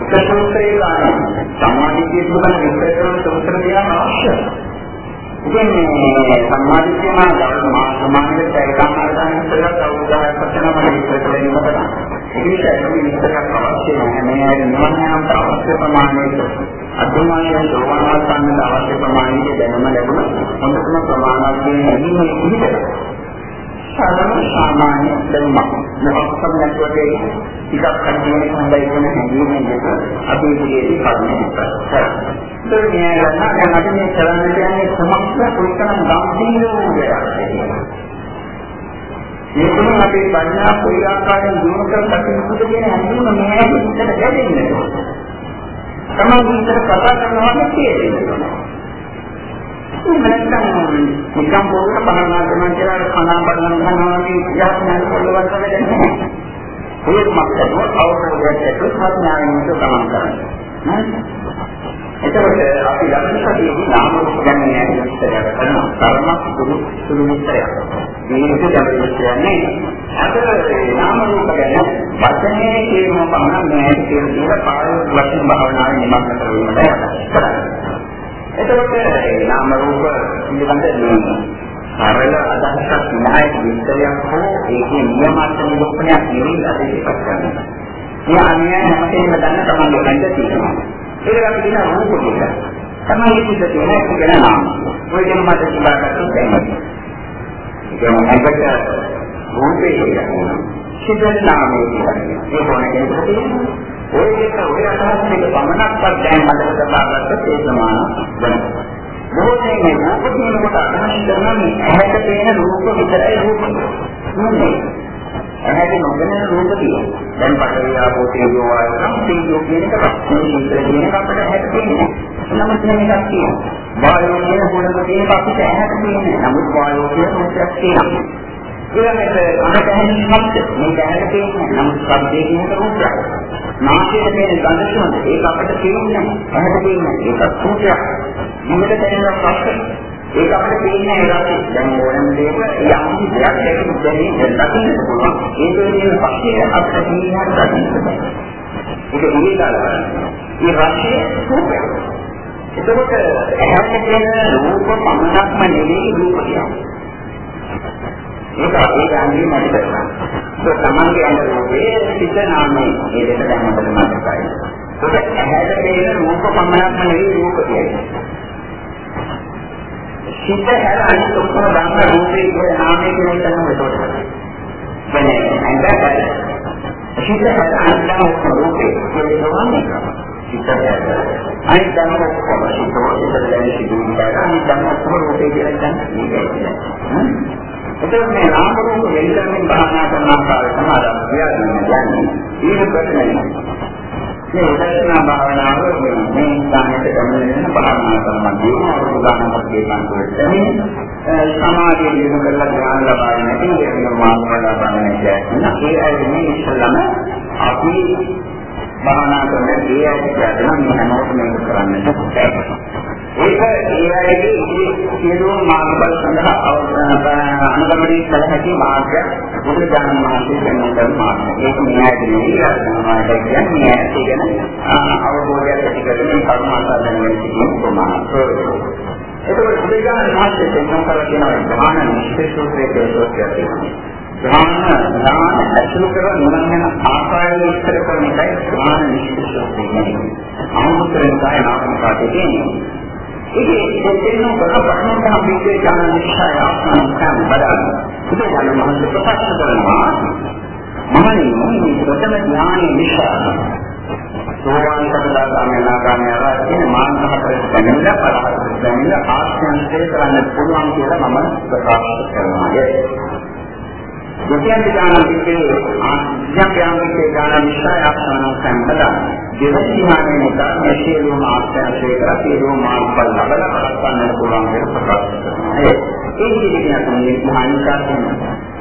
සත්‍යෝත්තරේ ගන්න සම්මාදිට්ඨිය පිළිබඳ විස්තර කරන සූත්‍ර දෙයක් අවශ්‍යයි. ඉතින් මේ සම්මාදිට්ඨිය මා දවස් මාස සමානකට ඒකම අරගෙන ඉස්සරහ අවුරුද්දක් පස්සෙම මම විස්තර කළේ මොකද? ඒක ඇතුළේ විස්තරයක් අවශ්‍ය නැහැ. මේ ඇයි නිවන්යාමට අවශ්‍ය ප්‍රමාණයට අතුමාගේ සෝවාන් වන්නට අවශ්‍ය ප්‍රමාණයට දැනුම ලැබුණා. හොඳටම ප්‍රමාණවත් වෙන්නේ ඉහිදට. සාමාන්‍ය සාමාන්‍ය දැනුමක්. මොකක්ද නැතුවට ටිකක් කඩේන හොඳයි කියන හැඟීමෙන් දෙක අපි ඉතිරි කර්මයක් කරා. ඒක නෑ නම් අපි මේ කරන්න කියන්නේ සමස්ත කොයිතරම් ගම්භීර වූ දෙයක්. මේකම අපේ ප්‍රඥා කොයි ආකාරයෙන් දිනු කර කටයුතු කියන හැඟීම මේ හිතට ගැටෙන්නේ. තමයි විතර කතා කරනවා කියන්නේ. නැත්නම් නිකම් පොරට පහනා කරනවා කියලා කනා බලන ගන්නවා වගේ ඉතිහාස ඥාන වලවත් වෙන්නේ නැහැ. ඒක මක්කව අවබෝධයක් ඇතුළත් ප්‍රඥාවෙන් තමයි කරන්නේ. එතකොට අපි ලබන සතියේ නාම රූප ගැන විස්තරයක් කරනවා. කර්මක් සුළු සුළු විස්තරයක්. මේක තමයි කියන්නේ. අද නාම රූප ගැන වචනේ කියම පමණ මේ කියන දේ පාරේ වචන භාවනාවේ නිමග්න කරවීමට කරන්නේ. එතකොට නාම රූප පිළිබඳ සරල අදහසක් නායක විස්තරයක් හෝ ඒකේ නියමාර්ථ නිරූපණයක් නෙවෙයි අද ඉපත් කරන්නේ. මේ අන්‍යයන් හැමතේම දන්න තමයි ගන්න තියෙනවා. ඒක අපි කියන රූප කියලා. තමයි ඉතින් තියෙන එක ගැන නාම. ඔය දෙන මත කියාගත්තොත් එහෙමයි. ඒක මොකක්ද? රූපේ කියන්නේ. සිදුවන නාමයේ කියන්නේ. ඒ කොහොමද කියන්නේ? ඔය එක ඔය අදහස් දෙක පමණක්වත් දැන් මතක තබාගත්තොත් ඒ සමාන වෙනවා. මොහොතේ මේ රූප කියනකොට අදහස් කරන්නේ ඇහැට පේන රූප විතරයි රූප. නෙමෙයි. ඇහැට නොපෙනෙන රූප තියෙනවා. දැන් පටවිය ආපෝ තේජෝ වායෝ තේජෝ කියන එක මේ සීතල කියන එක අපිට හැදෙන්නේ නමුත් මේකක් තියෙනවා. වායෝ කියන ගුණක තියෙන අපිට හැදෙන්නේ නමුත් වායෝ කියන මොකක්ද තියෙනවා. ඊළඟට අහකට ඇහෙන ශබ්ද මේක ඇහෙන තියෙන්නේ නමුත් ශබ්දේ කියන රූපයක්. නාසයට තියෙන ගඳ සුවඳ ඒක අපිට තියෙන්නේ ඇහැට තියෙන්නේ ඒක රූපයක්. මොකද දැනෙන ප්‍රශ්න ඒක අපිට පේන්නේ නැහැ දැන් ඕනම දෙයක යම් දෙයක් දෙකක් දැනෙන්නේ දකින්න පුළුවන්. ඒක කියන පස්සේ අපිට තීරණයක් ගන්න ඒක ඉවිදාලා. මේ රාශිය රූපයක්. එතකොට ඇහැට තියෙන රූප පමණක්ම නෙවෙයි රූප කියන්නේ. ඒක අපේ ගාන්නේ මතක කරගන්න. ඒක තමන්ගේ අnder රූපේ සිත නාමයේ මේ දෙක දැන් අපිට මතකයි. ඒක ඇහැට තියෙන රූප පමණක්ම නෙවෙයි රූප කියන්නේ. සිත හැර අනිත් ඔක්කොම ගන්න රූපේ කියන නාමයේ කියන එක තමයි ඒකට. කියන්නේ අන්තය සිත හැර අනිත් ඔක්කොම රූපේ කියන නෝන්නේ. සිත හැර අනිත් ධර්ම ඔක්කොම සිතෝ සිත දැන සිදුවීම් කරා අනිත් ධර්ම ඔක්කොම රූපේ කියලා කියන්නේ. එතකොට මේ නාම රූප වෙනකමින් භාවනා කරන ආකාරය තමයි අද කියන්නේ. ඊට පස්සේ මේ විදර්ශනා භාවනාව මේ ස්ථානයට ගමන භාවනා කරනදී අවුරුදානක් දෙකක් සමාධිය දිනු කරලා ධ්‍යාන ලබා ගැනීම කියන මාර්ගය ලබා ගැනීම ඒ අයනේ ඉස්සලම අපි භාවනා කරන ඒ අයට මේ හැමෝටම මේක කරන්නට ඒක ඒ අයගේ සියලුම මාර්ගවල සඳහා අනුගමනය කළ හැකි මාර්ග බුදු දාන මහත්මිය කියන මාර්ගය. ඒක මෙයාට නෙවෙයි අනුමානයි කියන්නේ ඒක ගැන අවබෝධයක් ඇති කරගෙන කර්මාසාදනය වෙන සිදුවීම් ප්‍රමාණය. එතකොට බුදු දාන මහත්මිය කියන කරලා කියනවා ධාන නිශ්චේෂෝත්‍රයේ දේශෝත්‍රය තියෙනවා. ධ්‍යාන ධ්‍යාන ඇසුරු කර නිවන් යන ආකාරය විස්තර කරන එකයි ධ්‍යාන නිශ්චිතව කියන්නේ. අනුතරෙන් කාය නාම කාටේ තියෙන්නේ. ඉතින් දෙන්නෝ කරපහන තමයි මේ ඥාන නිශ්චය ආත්මයන් බලන්න. ඉතින් යන මහත් ප්‍රකාශ කරනවා මහණෙනි මේ ප්‍රථම ඥාන නිශ්චය සෝවාන් සතරදාගාමී නාගාමී ආරාධින මාර්ග හතරට පැමිණලා පරහත් පැමිණලා ආශ්‍රයන්සේ කරන්න පුළුවන් කියලා මම ප්‍රකාශ කරනවා. යෝගයන් දාන විදිහේ ආඥාපයන් විදිහේ දාන විශ්වාය ආසන සම්පදා දෙවසිහානේ නිසා මේ සියලුම ආශ්‍රය කර සියලුම මාර්ගඵල ලබලා කරගන්න පුළුවන් කියලා ප්‍රකාශ කරනවා. ඒ විදිහට තමයි මහානිකාසන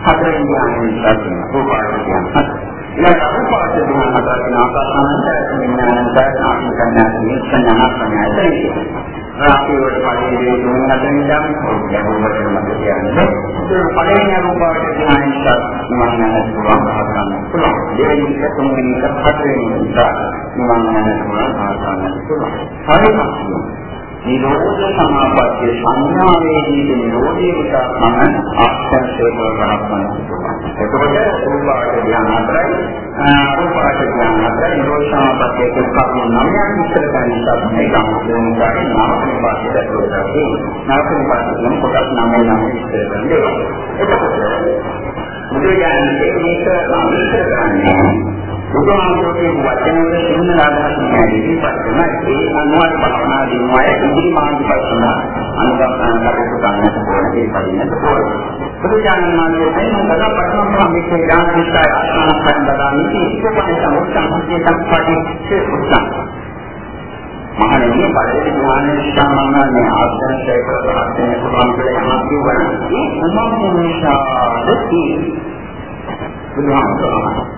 හතරෙන් ඥානෙ ඉස්සරහ රූපාවචයන් හත. ඊළඟ රූපාවචයන් හතරෙන් ආකාසානන්ත විඥානන්ත ආත්මකඥාන සංඥාන රාපියවට පළවෙනි දුන්න හදන ඉඳන් ගැඹුරට මත කියන්නේ ඒක පළවෙනි රූපාවට ඥානිකත් මනස පුළුවන් හදන්න පුළුවන් දෙවෙනි එක තුන්වෙනි එක හතරවෙනි එක මනස පුළුවන් හදන්න පුළුවන් හරියට නිරෝධ සමාපත්තිය සංඥාවේදී නිරෝධය නිසා මම ආස්තන්සේ කරගන්න එතකොට රූපාවච ධ්‍යාන හතරයි රූපාවච ධ්‍යාන හතරයි නිරෝධ සමාපත්තිය කියන නමයක් විස්තර කරන නිසා මේ ගාමයෙන් ගන්න නාමකේ පාඩේ දැක්වෙන්නේ නාමකේ පාඩේ කොටස් නමේ නම් විස්තර කරන්නේ එතකොට බුදුරජාණන් මේක විස්තර කරන්නේ බුදුහාමුදුරුවෝ වචන වල සිංහල අදහස් නැහැ ඉතිපත් කරන ඒ අනුවත භවනා දිනුවය ඉදිරි මාර්ගපස්සන අනුගමනය කරපු ගන්නට ඕන ඒ පදින්නට ඕන බුදුජානක මාර්ගයේ වෙන කතා පටන් සම්මිතේ ඥාන විශ්ය ආස්වාන කරන ඉතිපත් සමුච්චාන්තිය සම්පatti ශේෂුත්සන් මහණෙනි පළවෙනි ඥාන විශ්වාමනානේ ආශ්‍රය කරගෙන පුළුවන් කියලා යමක් කියවන ඒ මොනවාද නිසාද බුදුහාමුදුරුවෝ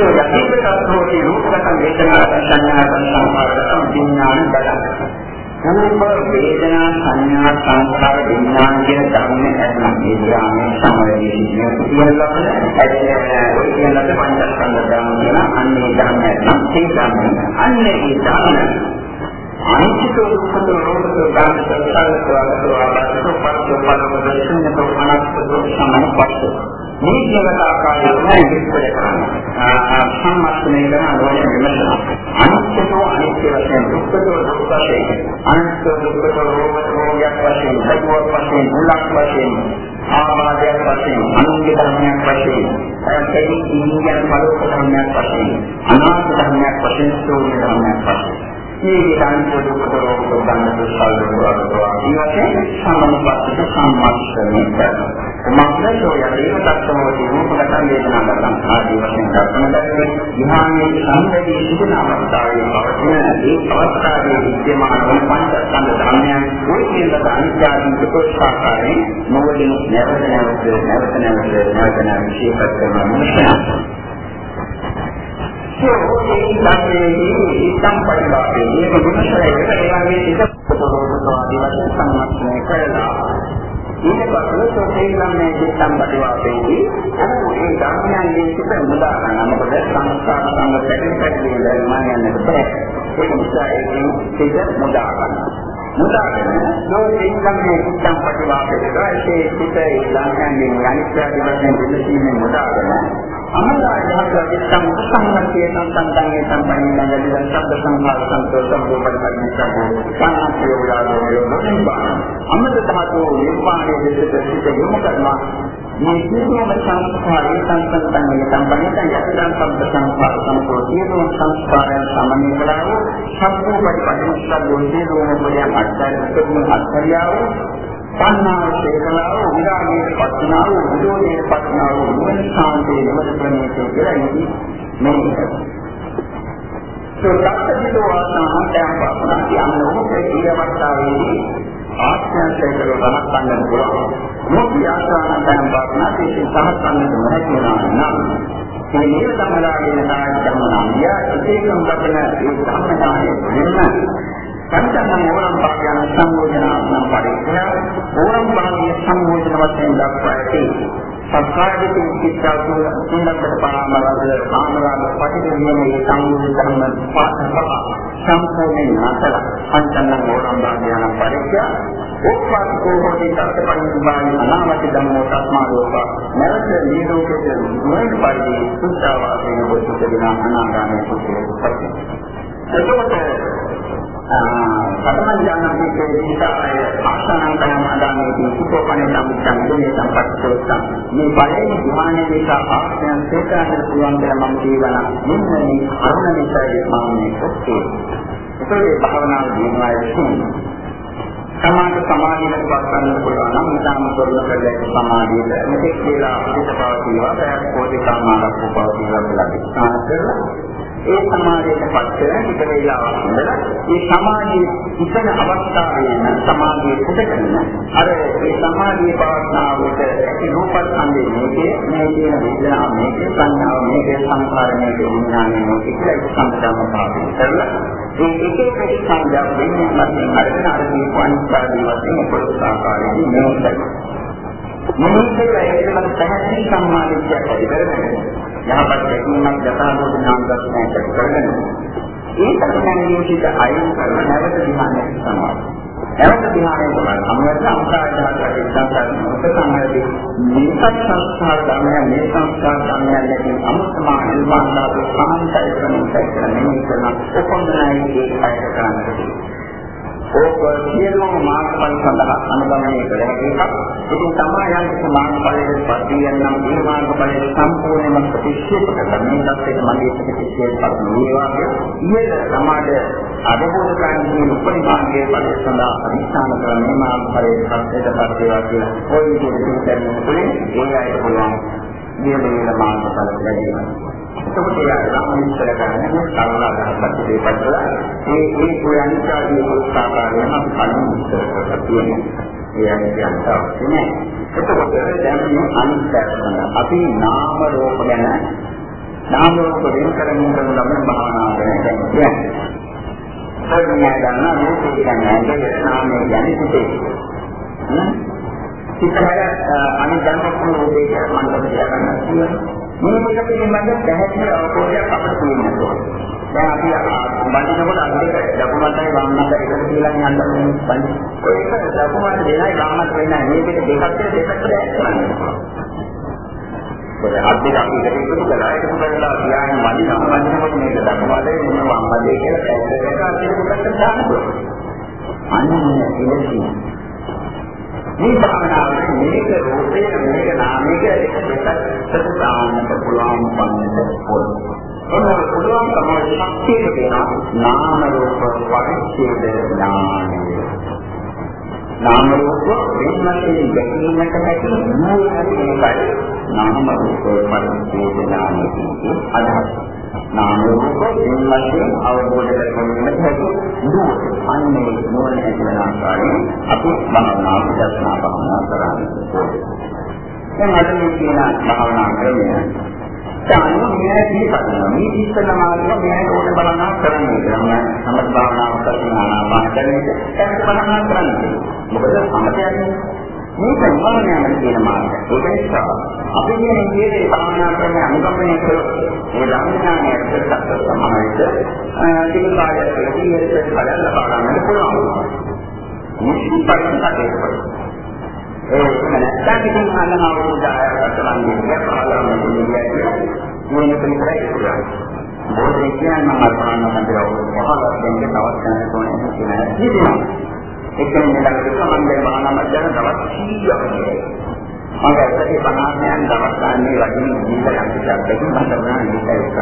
සිදුවෙන්නේ ඇති. යතිපතෝටි රූපගත වේදනා සංඥා සංස්කාරගත විඥාන බලන රූප වේදනා සංඥා සංස්කාර විඥාන කියන ධර්ම ඇතුළත් මේ ධ්‍යානයේ සමවැදී සිටින කියන ලක්ෂණ ඇයි ඔය කියන ලද පංචස්කන්ධ ධර්ම කියන අන්නේ ධර්ම ඇතුළත් ඒ ධර්ම අන්නේ ඒ ධර්ම අනිත්‍ය දුක්ඛ රෝග ධර්ම සංස්කාර වලට පස්සේ පස්සේ පස්සේ අනාත්ම සම්මත මේ ජීවිත ආකාරයෙන් විස්තර කරන්නේ. සම්මස්තනේ කරන ඕනේ විමසන අනිත්‍යෝ අනිත්‍ය වශයෙන් දුක්ඛෝ දුක්ඛ වශයෙන් අනිත්‍ය දුක්ඛෝ රෝග රෝගයක් වශයෙන් සතුවක් වශයෙන් මුලක් වශයෙන් ආමාදයක් වශයෙන් අනුන්ගේ ධර්මයක් වශයෙන් එතෙදි ඉන්දියන් බලෝක ධර්මයක් වශයෙන් අනාත්ම ධර්මයක් වශයෙන් සෝණ ධර්මයක් වශයෙන්. මේ විධාන දුක්ඛ රෝග ගන්න දුස්සල් වලට ඊවසේ සම්මපස්ස සම්මාස්තනේ කරනවා. මක්ලෝ යදීව තත්ත්වෝදී රූපගතන් වේදනා ගතන් ආදී වශයෙන් දක්වන දක්වන විහානයේ සම්බදී සිටින අවස්ථාවේ පවතින ඒ අවස්ථාවේ විද්‍යමාන වන පංචස්කන්ධ ධර්මයන් કોઈ කියනක අනිත්‍යදී ප්‍රකෝෂාකාරයෙන් මොවලින් නැවත නැවත නැවත නැවත නැවත නැවත විශේෂ කරන මිනිසයා ඒ ධර්මයේ ඉස්සම් පරිවාරයේ මේක විමසලා ඒක ඒ වගේ එක පොතෝරෝ ආදී වශයෙන් සම්මතනය කරලා ඊට පස්සේ සෝතේගම්මේ චිත්තම් පරිවාරයේදී ඔහු ඒ ධර්මයන්ගේ සිට මුදා ගන්න මොකද සංස්කාර සංග පැටි පැටි වල යන්නට බෑ ඒක නිසා ඒකෙන් සිට මුදා ගන්න මුදාගෙන සෝතේගම්මේ චිත්තම් පරිවාරයේදී ඒ සිට ඒ ධර්මයන්ගේ අනිත්‍ය වශයෙන් දෙලීමේ මුදාගෙන අමදායහක විස්සම් සම්මතිය සම්සන්තන්ගේ සම්පන්නන යදිදන් සබ්බ සංඛාර සන්තෝෂම් රූපපරිමස්සම් සානාපිය උදාරෝ යෝනිබා අමද තමතු නිර්වාණය දෙසට සිට යොමු කරනවා මේ සියලුම සංස්කාරය සංසන්තන්ගේ සම්පන්නන යදිදන් සබ්බ සංඛාර සන්තෝෂියෝ සංස්කාරයන් සමනය කළා සම්පූර්ණ පරිමස්සම් යෝනිබෝ මොබයන් අත්‍යන්තම අත්‍යයාව පන්නාව ශේකලාව විරාගයේ පස්නාව විදෝදයේ පස්නාව මොන සාන්තේ නමද ප්‍රණීත කියලා ඉති මේ සෝතක්තිදෝ ආසනයන් පාපනාති අන්නෝකේ ඊවස්තාවේදී ආශ්‍රයයෙන් කරලා ගන්න පුළුවන්. මොකද ආසනයන් පාපනාති සහස්සන්න නොහැකියනවා නම්. මේ නිර සම්මලාගෙන නායක ධර්මනාමිය ඒකම් ලබන ඒ ධර්මනාමයේ වෙන පංචමං ඕනම් භාගයන් සංයෝජනාත්මක පරිච්ඡය ඕනම් භාගයේ සංයෝජන වශයෙන් දක්වා ඇති. සත්කාරිත චිත්තතු සුන්දර පාමවල ආමරාම පටිවිමේ සංයෝජන ධර්ම පාඨක සම්පූර්ණ නැතල පංචමං ඕනම් භාගයන් පරිච්ඡය උප්පත්කෝ හොති සත්පරිණාමය අනාමති ධම්මෝ තස්මා ලෝක නැවත මේ ලෝකයේ නොයෙක් පරිදි සුද්ධාවාසයෙන් බොසු දෙන අනාගාමී කුසලපත් එතකොට සතමන් ඥාන පිටේ දීතාය ආසනංකයන් අදානේදී සුඛෝපනේ සම්පූර්ණ දුන්නේ සම්පත්තෝත්තම් මේ පළවෙනි ධ්‍යානයේ දේශ ආඥයන් සේකරන්න පුළුවන් කියලා මම කියවන මෙන්න මේ අරුණ නිසායි මම මේ ඔස්සේ ඒකේ භාවනාව දිනනවා කියන්නේ සමාධි සමාධියට පස්සන්න පුළුවන් නම් ඉතාම තොරණ කරලා සමාධියට මෙතෙක් කියලා අපිට පවතිනවා බයක් පොදිකාමාරක් පවතිනවා කියලා විස්තර කරලා ඒ සමාධියට පස්සෙන් ටික වේලාවක් ඉඳලා ඒ සමාධියේ ඉතන අවස්ථාවේම සමාධිය පුදගෙන අර ඒ සමාධියේ පවස්නාවට ඇති රූපස්කන්ධයේ මේකේ මේ කියන වේදනාව මේකේ සංඥාව මේකේ සංස්කාර මේකේ විඥානය මේකේ කියලා සම්පූර්ණ පාපිත කරලා ඒ එක එක සංඥා වෙන්නේ මතින් අරගෙන අර දීපානිස්කාරී වශයෙන් පොත් ආකාරයෙන් මේකයි මොනිටේ ඒකම පැහැදිලි සම්මාදිට්ඨියක් ඇති කරගන්න. යහපත් දැකීමක් යථාභූත ඥාන දර්ශනයක් ඇති කරගෙන ඒ ප්‍රඥාවේ සිට අයින් කරන නැවත ධ්‍යානයට සමාන. නැවත ධ්‍යානයට සමාන. අමරත අංකාරයකට ඉස්සන් උපසංහරදී මේකත් සංස්කාර ධර්මයන් මේ සංස්කාර ධර්මයන් නැති අමුතමා නිර්වාණාවේ සමාන්තර ක්‍රමයකට කරන්නේ කරන උපන්දනයේ ඒකයි කරන්නේ. ඕක සියලුම මාර්ගඵල සඳහා අනුගමනය කළ හැකියි. ඉතින් තමයි යම් මාර්ගඵලයකට පත්වියන් නම් මේ මාර්ගඵලයේ සම්පූර්ණම ප්‍රතික්ෂේප කරන මේකත් එක මගේ ප්‍රතික්ෂේපපත් වේවා කියන සමාජ අදහෝධ කාණ්ඩයේ උපරිමාර්ගයේ පරිදි සඳහා අනිස්ථාන කරන මේ මාර්ගඵලයේ පත්වේවා කියලා කොයි විදිහට කියන්නේ ඒ අයට පුළුවන් මේ මේ මාර්ගඵල ලැබීම. එතකොට යා සම්මිශ්‍ර කරන මේ සරලතාවක් දෙපත් කළා. ඒ ඒ ගෝයන්කාරී උත්සාහයෙන් අපි කලින් විස්තර කරලා තියෙනවා. ඒ අනිත්‍යන්ත අවශ්‍ය නැහැ. එතකොට දැන් මේ අනිත්‍යයන් අපි නාම රූප ගැන නාම රූප වෙන කරමින් කරන ලබන භාවනාව ගැන කියන්නේ. ප්‍රඥා ගන්න මේක කියන්නේ ඒක නාමය කියන්නේ සිටේ. සිතවල අනිත් ධර්ම රූපේ මනස තියාගන්න තියෙනවා. මේක පිළිබඳව පැහැදිලි අවබෝධයක් අපිට තියෙනවා. දැන් අපි බඳිනකොට අන්තිමට දකුණටයි වම්මට එකතු කියලා යන්න බඳි. ඒක දකුණට දෙනයි වම්මට වෙනයි මේකට දෙකක් දෙකක් කරන්නේ. ඒ අද්දේ අපි එකට එකතු කළා ඒක මොකදලා කියන්නේ වදිනවා වදිනකොට මේක දකුණට එන්න වම්මට කියලා පැත්තකට අද්දේ කොටකට දාන්න පුළුවන්. අන්න ඉලක්කය. මේ භාවනාවේ මේක රූපය මේක නාමයක එක දෙකක් සදාන්නට පුළුවන් වන්නට ඕන. ඒක පුළුවන් තමයි ශක්තිය දෙනවා නාම රූප පරිච්ඡේද ඥානය. නාම රූප වෙනස්කම් දැකීමට හැකි මූලික එකයි නාම රූප පරිච්ඡේද ඥානය කියන්නේ අදහස්. නාම රූප දෙන්නකින් අවබෝධ කරගන්නට හැකි දුර අන්නේ නෝන ඇතිවන ආකාරයෙන් අපි භාවනා විදර්ශනා භාවනා කරන්නේ. දැන් අද මේ කියන භාවනා ක්‍රමය තමයි මේ දීපතන මේ දීපතන මාර්ගය මේ ඕන බලනා කරන්නේ කියලා සමත් භාවනාව කරන ආනාපාන කරන්නේ ඒක බලනා කරන්නේ. මොකද සමතයන්නේ මේක විමානයම කියන මාර්ගය. ඒක නිසා අපි මේ විදිහේ භාවනා ක්‍රම අනුගමනය කළොත් මේ ධර්මඥානය ඇත්තට සමානයිද ටික කාලයක් ඉතිරියට බලන්න ලබා ගන්නට පුළුවන්. මුලින් පරිස්සමට ඒ නැත්නම් ඉතින් අල්ලන අවුරුද්දයක් අතලන්නේ පාලම කියන්නේ වෙන කෙනෙක්ට ඒක. බෝධි කියන්නේ මම අරගෙන මන්දිරව පහලක් දෙන්න තවත් කෙනෙක් ඕනේ කියලා හිතෙනවා. එකෙන් ළඟට සම්බන්ධ භාවනා මධ්‍යන දවස් 100ක් මම ඇත්තට 50 යන දවස් ගන්න වගේ ජීවිතයක් පිටක් මම කරනවා මේක එක.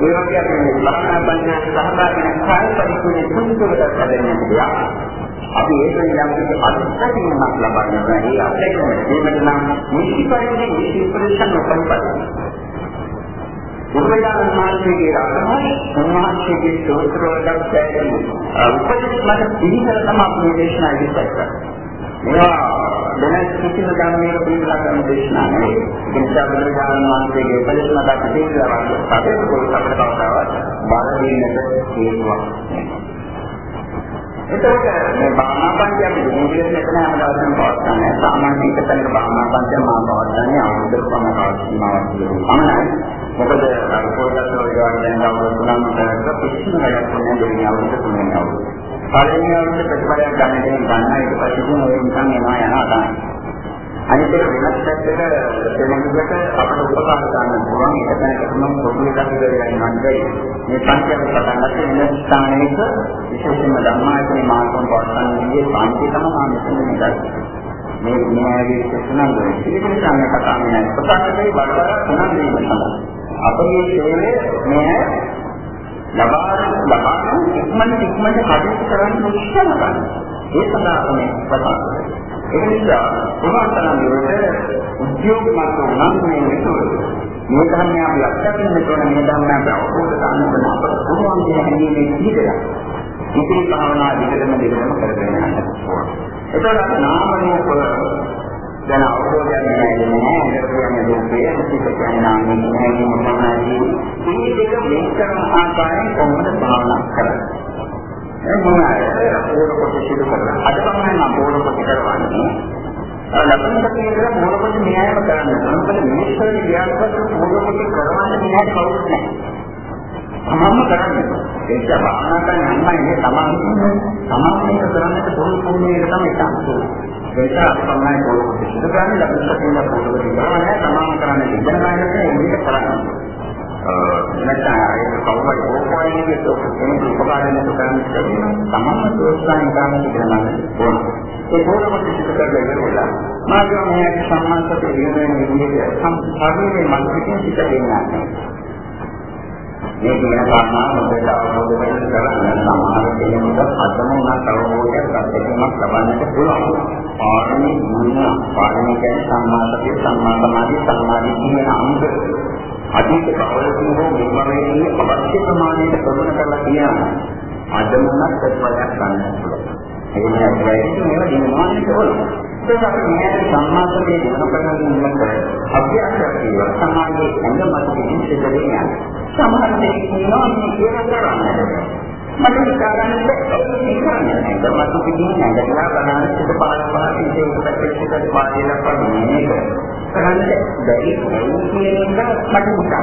ඒ වගේ අපි භාවනා පඤ්ඤා සහභාගී වෙන කාය පරිපූර්ණ කුණුකකට හදන්නේ කියලා. අපි ඒක යම් කිසි අත්දැකීමක් ලබා ගන්නවා. ඒ අත්දැකීම දෙන්නට නම් නිසි පරිදි නිසි පරිසම් උපන්පත්. බුදුරජාණන් වහන්සේගේ රාගමයි උන්වහන්සේගේ සෝත්‍රවලට පැහැදිලි. උපදෙස් මත පිළිසර තමයි මේ දේශනා ඉදිරිපත් කරන්නේ. මේවා වෙන කිසිම ධර්මයක පිළිබඳ කරන දේශනා නෙවෙයි. ඒ නිසා බුදුරජාණන් වහන්සේගේ උපදෙස් මත පිළිසර අපේ පොතේ අපට කවදාවත් බාධාදීනට හේතුවක් නැහැ. එතකොට මේ භාවනා පන්තියක් දෙන්නේ මෙතන හැමදාම පවත්න්නේ සාමාන්‍ය එක තැනක භාවනා පන්තිය මා පවත්න්නේ අවුරුදු පමණ කාල සීමාවක් තිබෙනවා. මොකද අර පොඩ්ඩක් ඔයගොල්ලෝ දැන් අවුරුදු තුනක් කරලා කිසිම වැඩක් නැහැ දෙවෙනි අවුරුදු තුනෙන් අවුරුදු. පළවෙනි අවුරුද්ද ප්‍රතිඵලයක් ගන්න දෙන්න ගන්න ඊට පස්සේ තුන ඔය නිකන් එනවා යනවා තමයි. අනිත් එක වෙනස් පැත්තක දෙනෙකුට අපට උපකාර ගන්න පුළුවන් එක තැනකටම පොදු එකක් ඉඳලා යන්න බැරි. මේ පංචක පටන් ගන්න වෙන ස්ථානයක විශේෂයෙන්ම ධර්මායතනේ මාර්ගම් පවත්වන විදිහේ පංචේ තමයි මම මෙතන ඉඳලා මේ න්‍යායයේ සුණන් දෙන්නේ. ඒක නිසා මේ කතාව නෑ. ප්‍රකාශනයේ වඩා සුණන් දෙන්න තමයි. අපේ සේවය මේ ලබා ලබා ඉක්මනට ඉක්මනට කටයුතු කරන්න උත්සාහ කරනවා. ඒ සඳහා තමයි ප්‍රකාශ කරන්නේ. ඒ නිසා උපවාසන විදිහට උද්‍යෝගමත් නම් මේ විතර මේ ධර්මය අපි අත්දකින්න තෝරන මේ ධර්මය අපි අවබෝධ කරගන්න අපට පුළුවන් කියන හැඟීමේ පිළිදයක්. ඉතිරි භාවනා විදිහටම දෙකම කරගෙන යන්න ඕන. එතකොට නාම රූප දැන් අවබෝධයක් නැහැ නේද? කියන්නේ දුකේ සිත කියනාන්නේ නැහැ මොනවාදී. මේ දෙක වෙන් කරන ආකාරයෙන් කොහොමද භාවනා කරන්නේ? ඒ මොනවාද? පොර කොට සිදු කරලා. අද තමයි මම පොර කොට කරවන්නේ. ලබන සතියේ පොර කොට න්‍යායම කරන්නේ. මොකද මිනිස්සුන්ගේ න්‍යායපත් පොර කොට කරවන්න න්‍යාය කවුරුත් නැහැ. තමන්ම කරන්නේ. ඒක භාවනා කරන අම්මයි තමන් තමන් මේක කරන්නට පොරොත්තු වෙන එක තමයි තමයි. ඒක තමයි පොළොව සිද්ධ කරන්නේ ලබන කියන පොළොව දිගානේ තමම කරන්නේ ඉගෙන ගන්න මේක කරන්නේ. නැත්නම් ඒක කවුරුහරි ඕපෝයින්ගේ කෙනෙක් උපකාරයෙන් කරන්නේ තමම දෝෂයන් ගන්න ඉගෙන ගන්න ඕන. ඒ පොළොව සිද්ධ කරලා ඉවරලා මාගේ මේ සම්මාසත ඉගෙන ගන්න විදිහට සම්පූර්ණයෙන් මනසකින් සිද්ධ වෙනවා. මේ කියන කාරණා මොකද අවබෝධ කරගන්න කරන්නේ සමහර කෙනෙකුට අදම උනත් අවබෝධයක් ගන්නකමක් ලබන්නට පුළුවන්. පාරමී ගුණ පාරමී කියන්නේ සම්මාසතිය සම්මා සමාධිය සමාධිය කියන අංග අධික කවලකින් හෝ නිර්මලයේ අවශ්‍ය ප්‍රමාණයට ප්‍රගුණ කරලා කියනවා. අදම උනත් ප්‍රතිඵලයක් ගන්න පුළුවන්. ඒ කියන්නේ මේවා දිනවන්නට ඕන. ඒක අපි මේ සම්මාසයේ දිනන කරන අභ්‍යාසයක් කියනවා. සමාජයේ ඇඟ මත පිටින් දෙන්නේ. සමහර දෙයක් කියනවා මේ කියලා කරන්නේ. මට විකාරන්නේ ඒක කරන්නේ. මට පිටින් නැගලා බලන්න සිත පාල පාල ඉන්නේ පැත්තකට පාදේලා පන්නේ මේක. කරන්නේ බැරි නෑ කියන එක මට හිතනවා.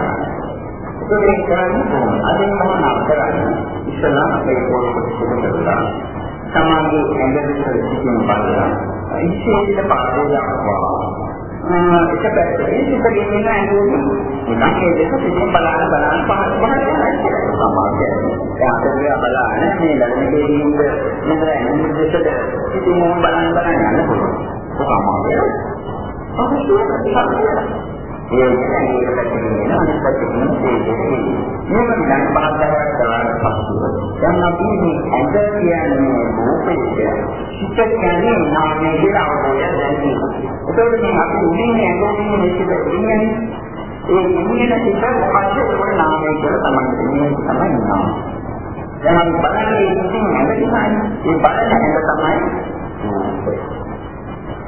ඒක කරන්නේ අදින් මම කරන්නේ. ඉස්සලා අපේ පොළොවට සිදු කරලා සමාධි ඇඟට සිටින බලලා ඉස්සෙල්ලා පාදේ යනවා. එක පැත්තකින් සිතගෙන ඉන්න ඇඟුම් නිකන් ඒ දෙක පිටින් බලන බලන පහළ පහළ යනවා සමාජය. ඒ අතරිය බලන මේ ළඟදී ඉන්න නේද ඇඟුම් දෙකට පිටින් බලන බලන යන්න පුළුවන්. සමාජය. ඒ කියන්නේ ඒක පැත්තකින් ඉන්න අනිත් පැත්තකින් මේක දැන් බාහිරවට කරලා පස්සුව. දැන් අපි මේ ඇඟ කියන්නේ රූපේ සිත කියන්නේ නාමයේ කියලා අවබෝධය දැනෙනවා. ඒකෝට මේ අපි උඩින් ඇඟෝමින් මේකද ඉන්නේ. ඒ ඉන්නේ සිත මොකද ඒ නාමයේ කියලා තමයි මේ තමයි නාම. දැන් අපි බලන්නේ ඉතින් ඇඟ දිහානේ. ඒ බලන ඇඟ තමයි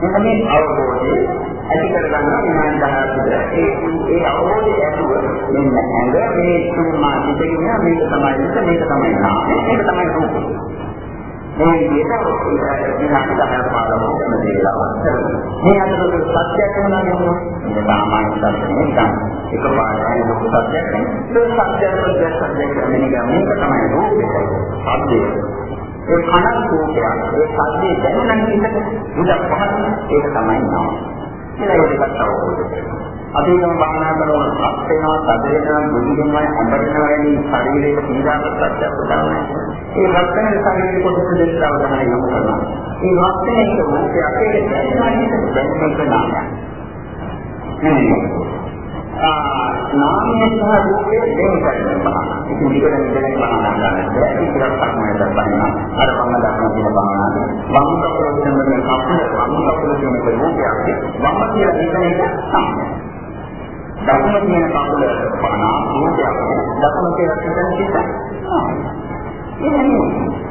මෙන්න මේ අවබෝධය ඇති කරගන්න විනාඩි 10ක් විතර ඒ ඒ අවබෝධය ඇතුව මෙන්න ඇඟ මේ තුමා සිටින මේක තමයි මේක තමයි නාමය මේක තමයි රූපය මේ විදිහට විනාඩි 10ක් පාඩම කරන දේවල් මේ අතර සත්‍යයක් වෙනවා නේද මේ සාමාන්‍ය දර්ශනය නිකන් එක පාඩමක් ලොකු සත්‍යයක් නේ ඒ සත්‍යයක් සත්‍යයක් කියන්නේ මේක තමයි රූපය සත්‍යය ඒ කන රූපයක් ඒ සද්දේ දැනෙන විදිහට උදක් පහළ ඒක තමයි නාම. කියලා ඒකත් අවබෝධ කරගන්න. අපි නම් භාවනා කරනකොට රත් වෙනවා, තද වෙනවා, දුරු වෙනවා, අඹරනවා වැනි ශරීරයේ පීඩාවක් සත්‍යයක් තමයි. ඒ රත් වෙන ශරීරයේ කොටස දෙකව තමයි යොමු කරනවා. ඒ රත් වෙන එක රූපයක් ඒක දැනෙන දැනෙන නාමයක්. නාමය සහ රූපය දෙක කරනවා. ඉතින් විතර විතර බලනවා ගන්න. ඒක ටිකක් තමයි දක්වන්න. අර මම දක්වන කියන බාහනාව. වම් කකුල දෙන්න කකුල වම් කකුල කියන රූපයක්. වම් කියලා කියන එක තමයි. දකුණ කියන කකුල බාහනා රූපයක්. දකුණ කියලා කියන සිත. එහෙනම්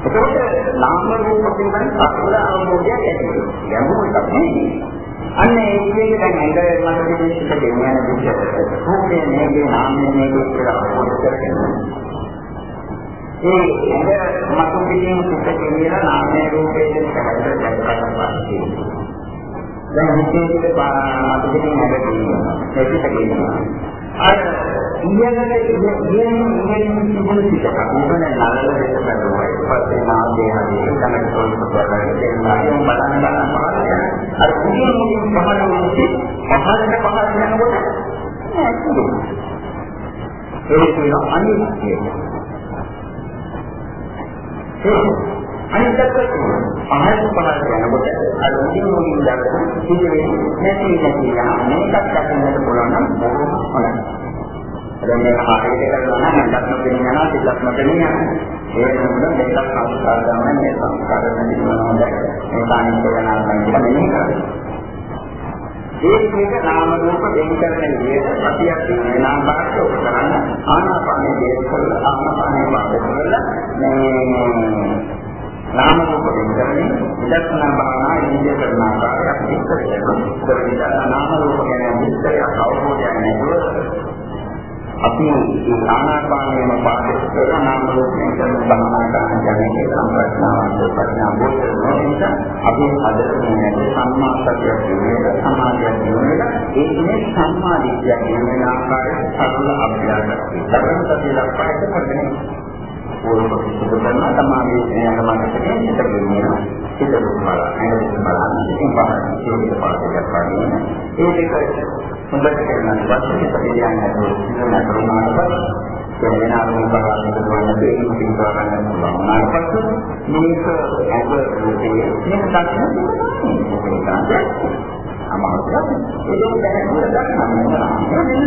එතකොට නාම රූප පිළිබඳ අකුල අවබෝධයක් ඇති වෙනවා. ගැඹුරු එකක් නෙවෙයි. අන්න ඒ විදිහට දැන් ඇඟ මත පිළිසිත ගෙනියන විදිහට රූපේ මේකේ නාමයේ මේකේ කියලා අවබෝධ කරගන්න. ඒ ඇඟ මත පිළිසිත ගෙනියන නාමයේ රූපේ දෙක හැදෙන්න දැක්කම පස්සේ දැන් විශේෂිත මත පිළිසිත ඇඟ ගෙනියනවා. ඒකත් ගෙනියනවා. අර ඊයකට ඉන්නේ ඉන්නේ තිබුණු සිතක්. මොකද නරල දෙක කරනවා. පස්සේ නාමයේ හැදෙන්න තමයි තෝරන්න පුළුවන්. ඒක නම් බලන්න බලන්න පාඩය. අර කුඩිය මුලින් පහළ වුණේ පහළට පහළ යනකොට ඒක කියන අනිත්‍යය. අනිත්‍යක පහළ පහළ යනකොට අර කුඩිය මුලින් දාගෙන ඉතිරි නැති නැති යන මේකත් දකින්නට පුළුවන් නම් බොහොම හොඳයි. දැන් මේක හරියට කරනවා නම් දක්න දෙන්න යනවා සිල්ලක් නැතේ යනවා. ඒ වෙනුවට දෙකක් සංස්කාර ගන්න මේ සංස්කාර නැති වෙනවා මේ කාණික වෙනවා කියන මෙන්න කරන්නේ. ඒකේක නාම රූප දෙක කරන විදිහට සතියක් තියෙන නාම භාෂාව ඔබ කරන්න ආනාපානයේ දේශවල ආනාපානයේ වාදවල මේ නාම රූප දෙක කරන්නේ විදර්ශනා භාවනා ඉන්දිය කරන ආකාරය අපි විස්තර කරනවා. ඒක විදර්ශනා නාම රූප ගැන විස්තරයක් අවබෝධයක් නැතුව අපි මේ ආනාපානයම පාදක කරන නාම රූපයෙන් කරන භාවනා කරන ජනකේ සම්ප්‍රඥාවක් ප්‍රඥා බෝධි නොනිට අපි හදන්නේ සම්මා සතිය කියන්නේ සමාධිය කියන්නේ ඒ කියන්නේ සම්මා දිට්ඨිය කියන ආකාරයේ සරල අභ්‍යාසයක්. ධර්ම සතිය ලක්ෂණ කරන්නේ පූර්ව ප්‍රතිසුද්ධ කරන තමයි මේ අනුමතකයෙන් සිදුවෙන්නේ. සිත දුක්මල ඇඟට බලන්න ඉතින් පහළ කියන පාඩයක් පාඩින. ඒ දෙක හොඳට කරන පස්සේ පිළියන්නේ සිදුවන කරුණාට පස්සේ වෙන අරමුණක් බලන්න දුවන්න දෙයක් පිළිබඳව ගන්න පුළුවන්. ඊට පස්සේ මේක ඇඟ රූපේ මේක දක්වන්න අමාරුයි. ඒක දැනගන්න දක්වන්න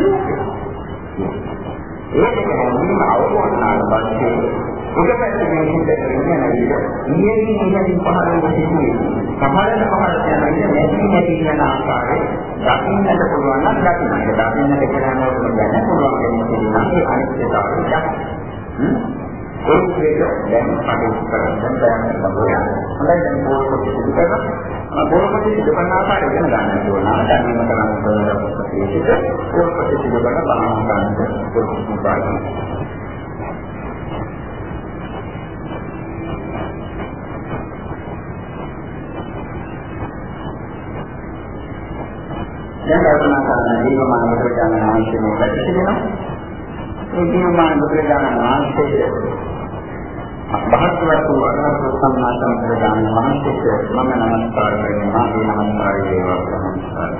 ඒක ගැන අවබෝධ වුණාට පස්සේ එක පැත්තකින් හිතට ඉන්නේ නැතිද ඊයේ ඉඳන් පහළ වෙන්නේ සමහරවිට පහළ යන ඉන්නේ නැති නැති කියන ආකාරයේ දකින්නට පුළුවන් නම් දකින්න. ඒක දකින්නට කියලා නෝන ගන්න පුළුවන් වෙන කෙනා ඒ අනිත්‍යතාවය දකින්න. ඒ විදිහට දැන් කටයුතු කරගෙන දැන් බලන්න. හොඳයි දැන් පොල් කොට සිදු කරලා පොල් කොට සිදු කරන ආකාරය ඉගෙන ගන්න ඕන. දැන් මේක කරන්න පුළුවන් පොල් කොට සිදු කරන බාහම ගන්න පොල් කොට දැන් කල්පනා කරන දීපමාන බුදුරජාණන් වහන්සේ මේ පැතිරෙනවා. ඒ දීපමාන බුදුරජාණන් වහන්සේ භාග්‍යවත් වූ අරහත් සම්මා සම්බුදුරජාණන් වහන්සේට මම නමස්කාර කරනවා. මේ නමස්කාරය වේවා නමස්කාර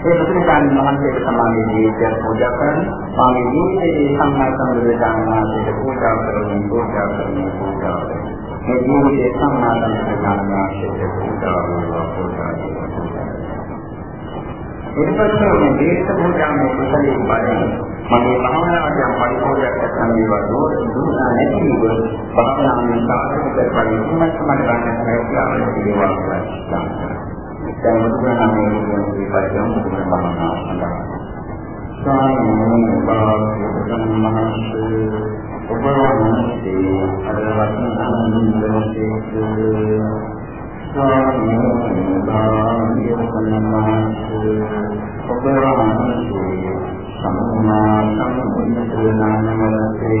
ඒ බුදුරජාණන් වහන්සේට සමාගයේ ජීවිතය පූජා කරන මාගේ ජීවිතයේ සම්මා සම්බුදුරජාණන් වහන්සේට පූජා කරමින් පූජා කරමින් පූජා කරමින් මේ ජීවිතයේ සම්මා සම්බුදුරජාණන් වහන්සේට පූජා කරනවා පූජා කරනවා ඊට පස්සේ මේ දේශ භෝජනයේ කුසලයේ බලයෙන් මගේ භාවනාවට යම් පරිපූර්ණයක් නැත්නම් ඒවා දෝෂ දුන්නා නැතිව භාවනාවෙන් සාර්ථක කරගන්න උමත් මට ගන්න හැකියාව ලැබෙනවා කියලා. දැන් මුදුනාමේ කියන්නේ පරිපූර්ණ මුදුන භාවනාව සඳහා. සාමෝ භාග්‍යවතුන් මහත්සේ ඔබ වහන්සේ අර වචන සම්මා සම්බුද්ධ නාමවතේ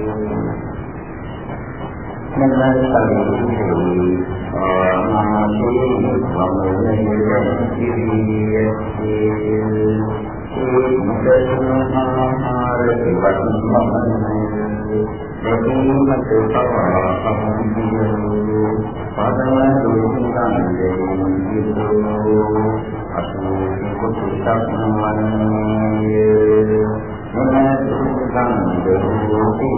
လက်သားစာရင်းကိုအာနာမည်ကိုဆောင်းနေတဲ့ဒီဒီရဲ့ဒီဒီမှာအာရတိဝတ်မှာပါတယ်ဒီလိုမှသိတော့အာမဒီကိုပါဒဝါလူကြီးကနေဒီလိုအဆူကိုသိတာမှန်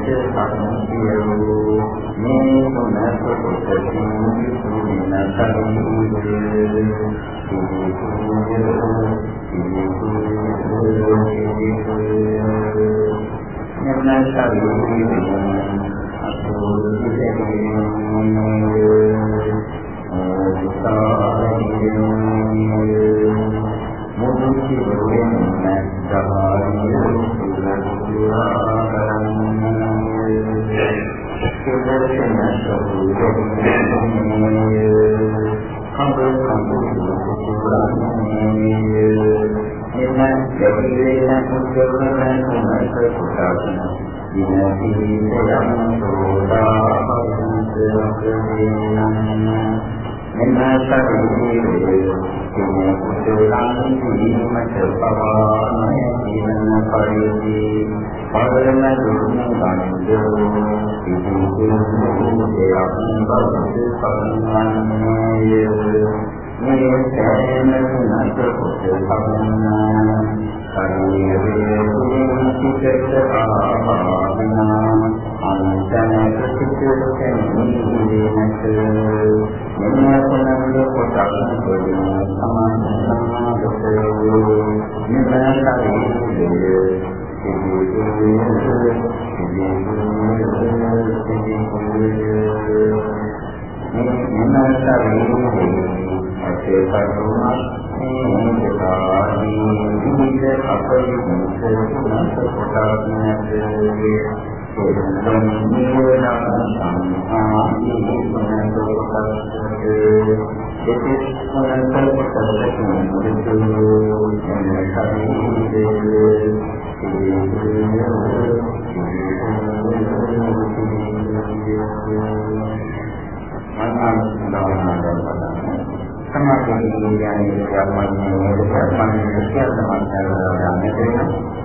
ච සංකේයෝ මේ මොනසකොටින් සුවිනතරං නිරන්තරං නිරන්තරං ဒီနေ့ဒီနေ့ဘုရားရှင်ကိုသာပါတိစေရခြင်း မေတ္တာတိတိတေဒီမေတ္တာတိတိမတ္တပဝါမေဒီမနပရိတိဘာဝရဏဒုညံကံတေဒီတိသေတေယံဘောတိပဏ္ဏမေယေမေတ္တေနနတ္တပုတေပဏ္ဏပရိယေတိတိတေအာမနာ අන්තනක සිටුකෙන් නිවිලෙනක මෙන්නකනම්ල කොටක් පොදින සමාන සමාදකෝ නිබලතරේ අපේ කරුණා මේ දෙකාදී විවිධ අපරිමිත කොට සමාජීය විද්‍යාවේ යම් වගේ ප්‍රශ්න විශේෂ සමාජීය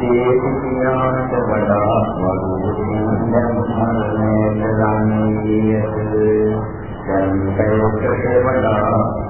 දේශිකානත වඩා වරුදින් ධම්මරණේ කරන්නේ යත් සංකේත වඩා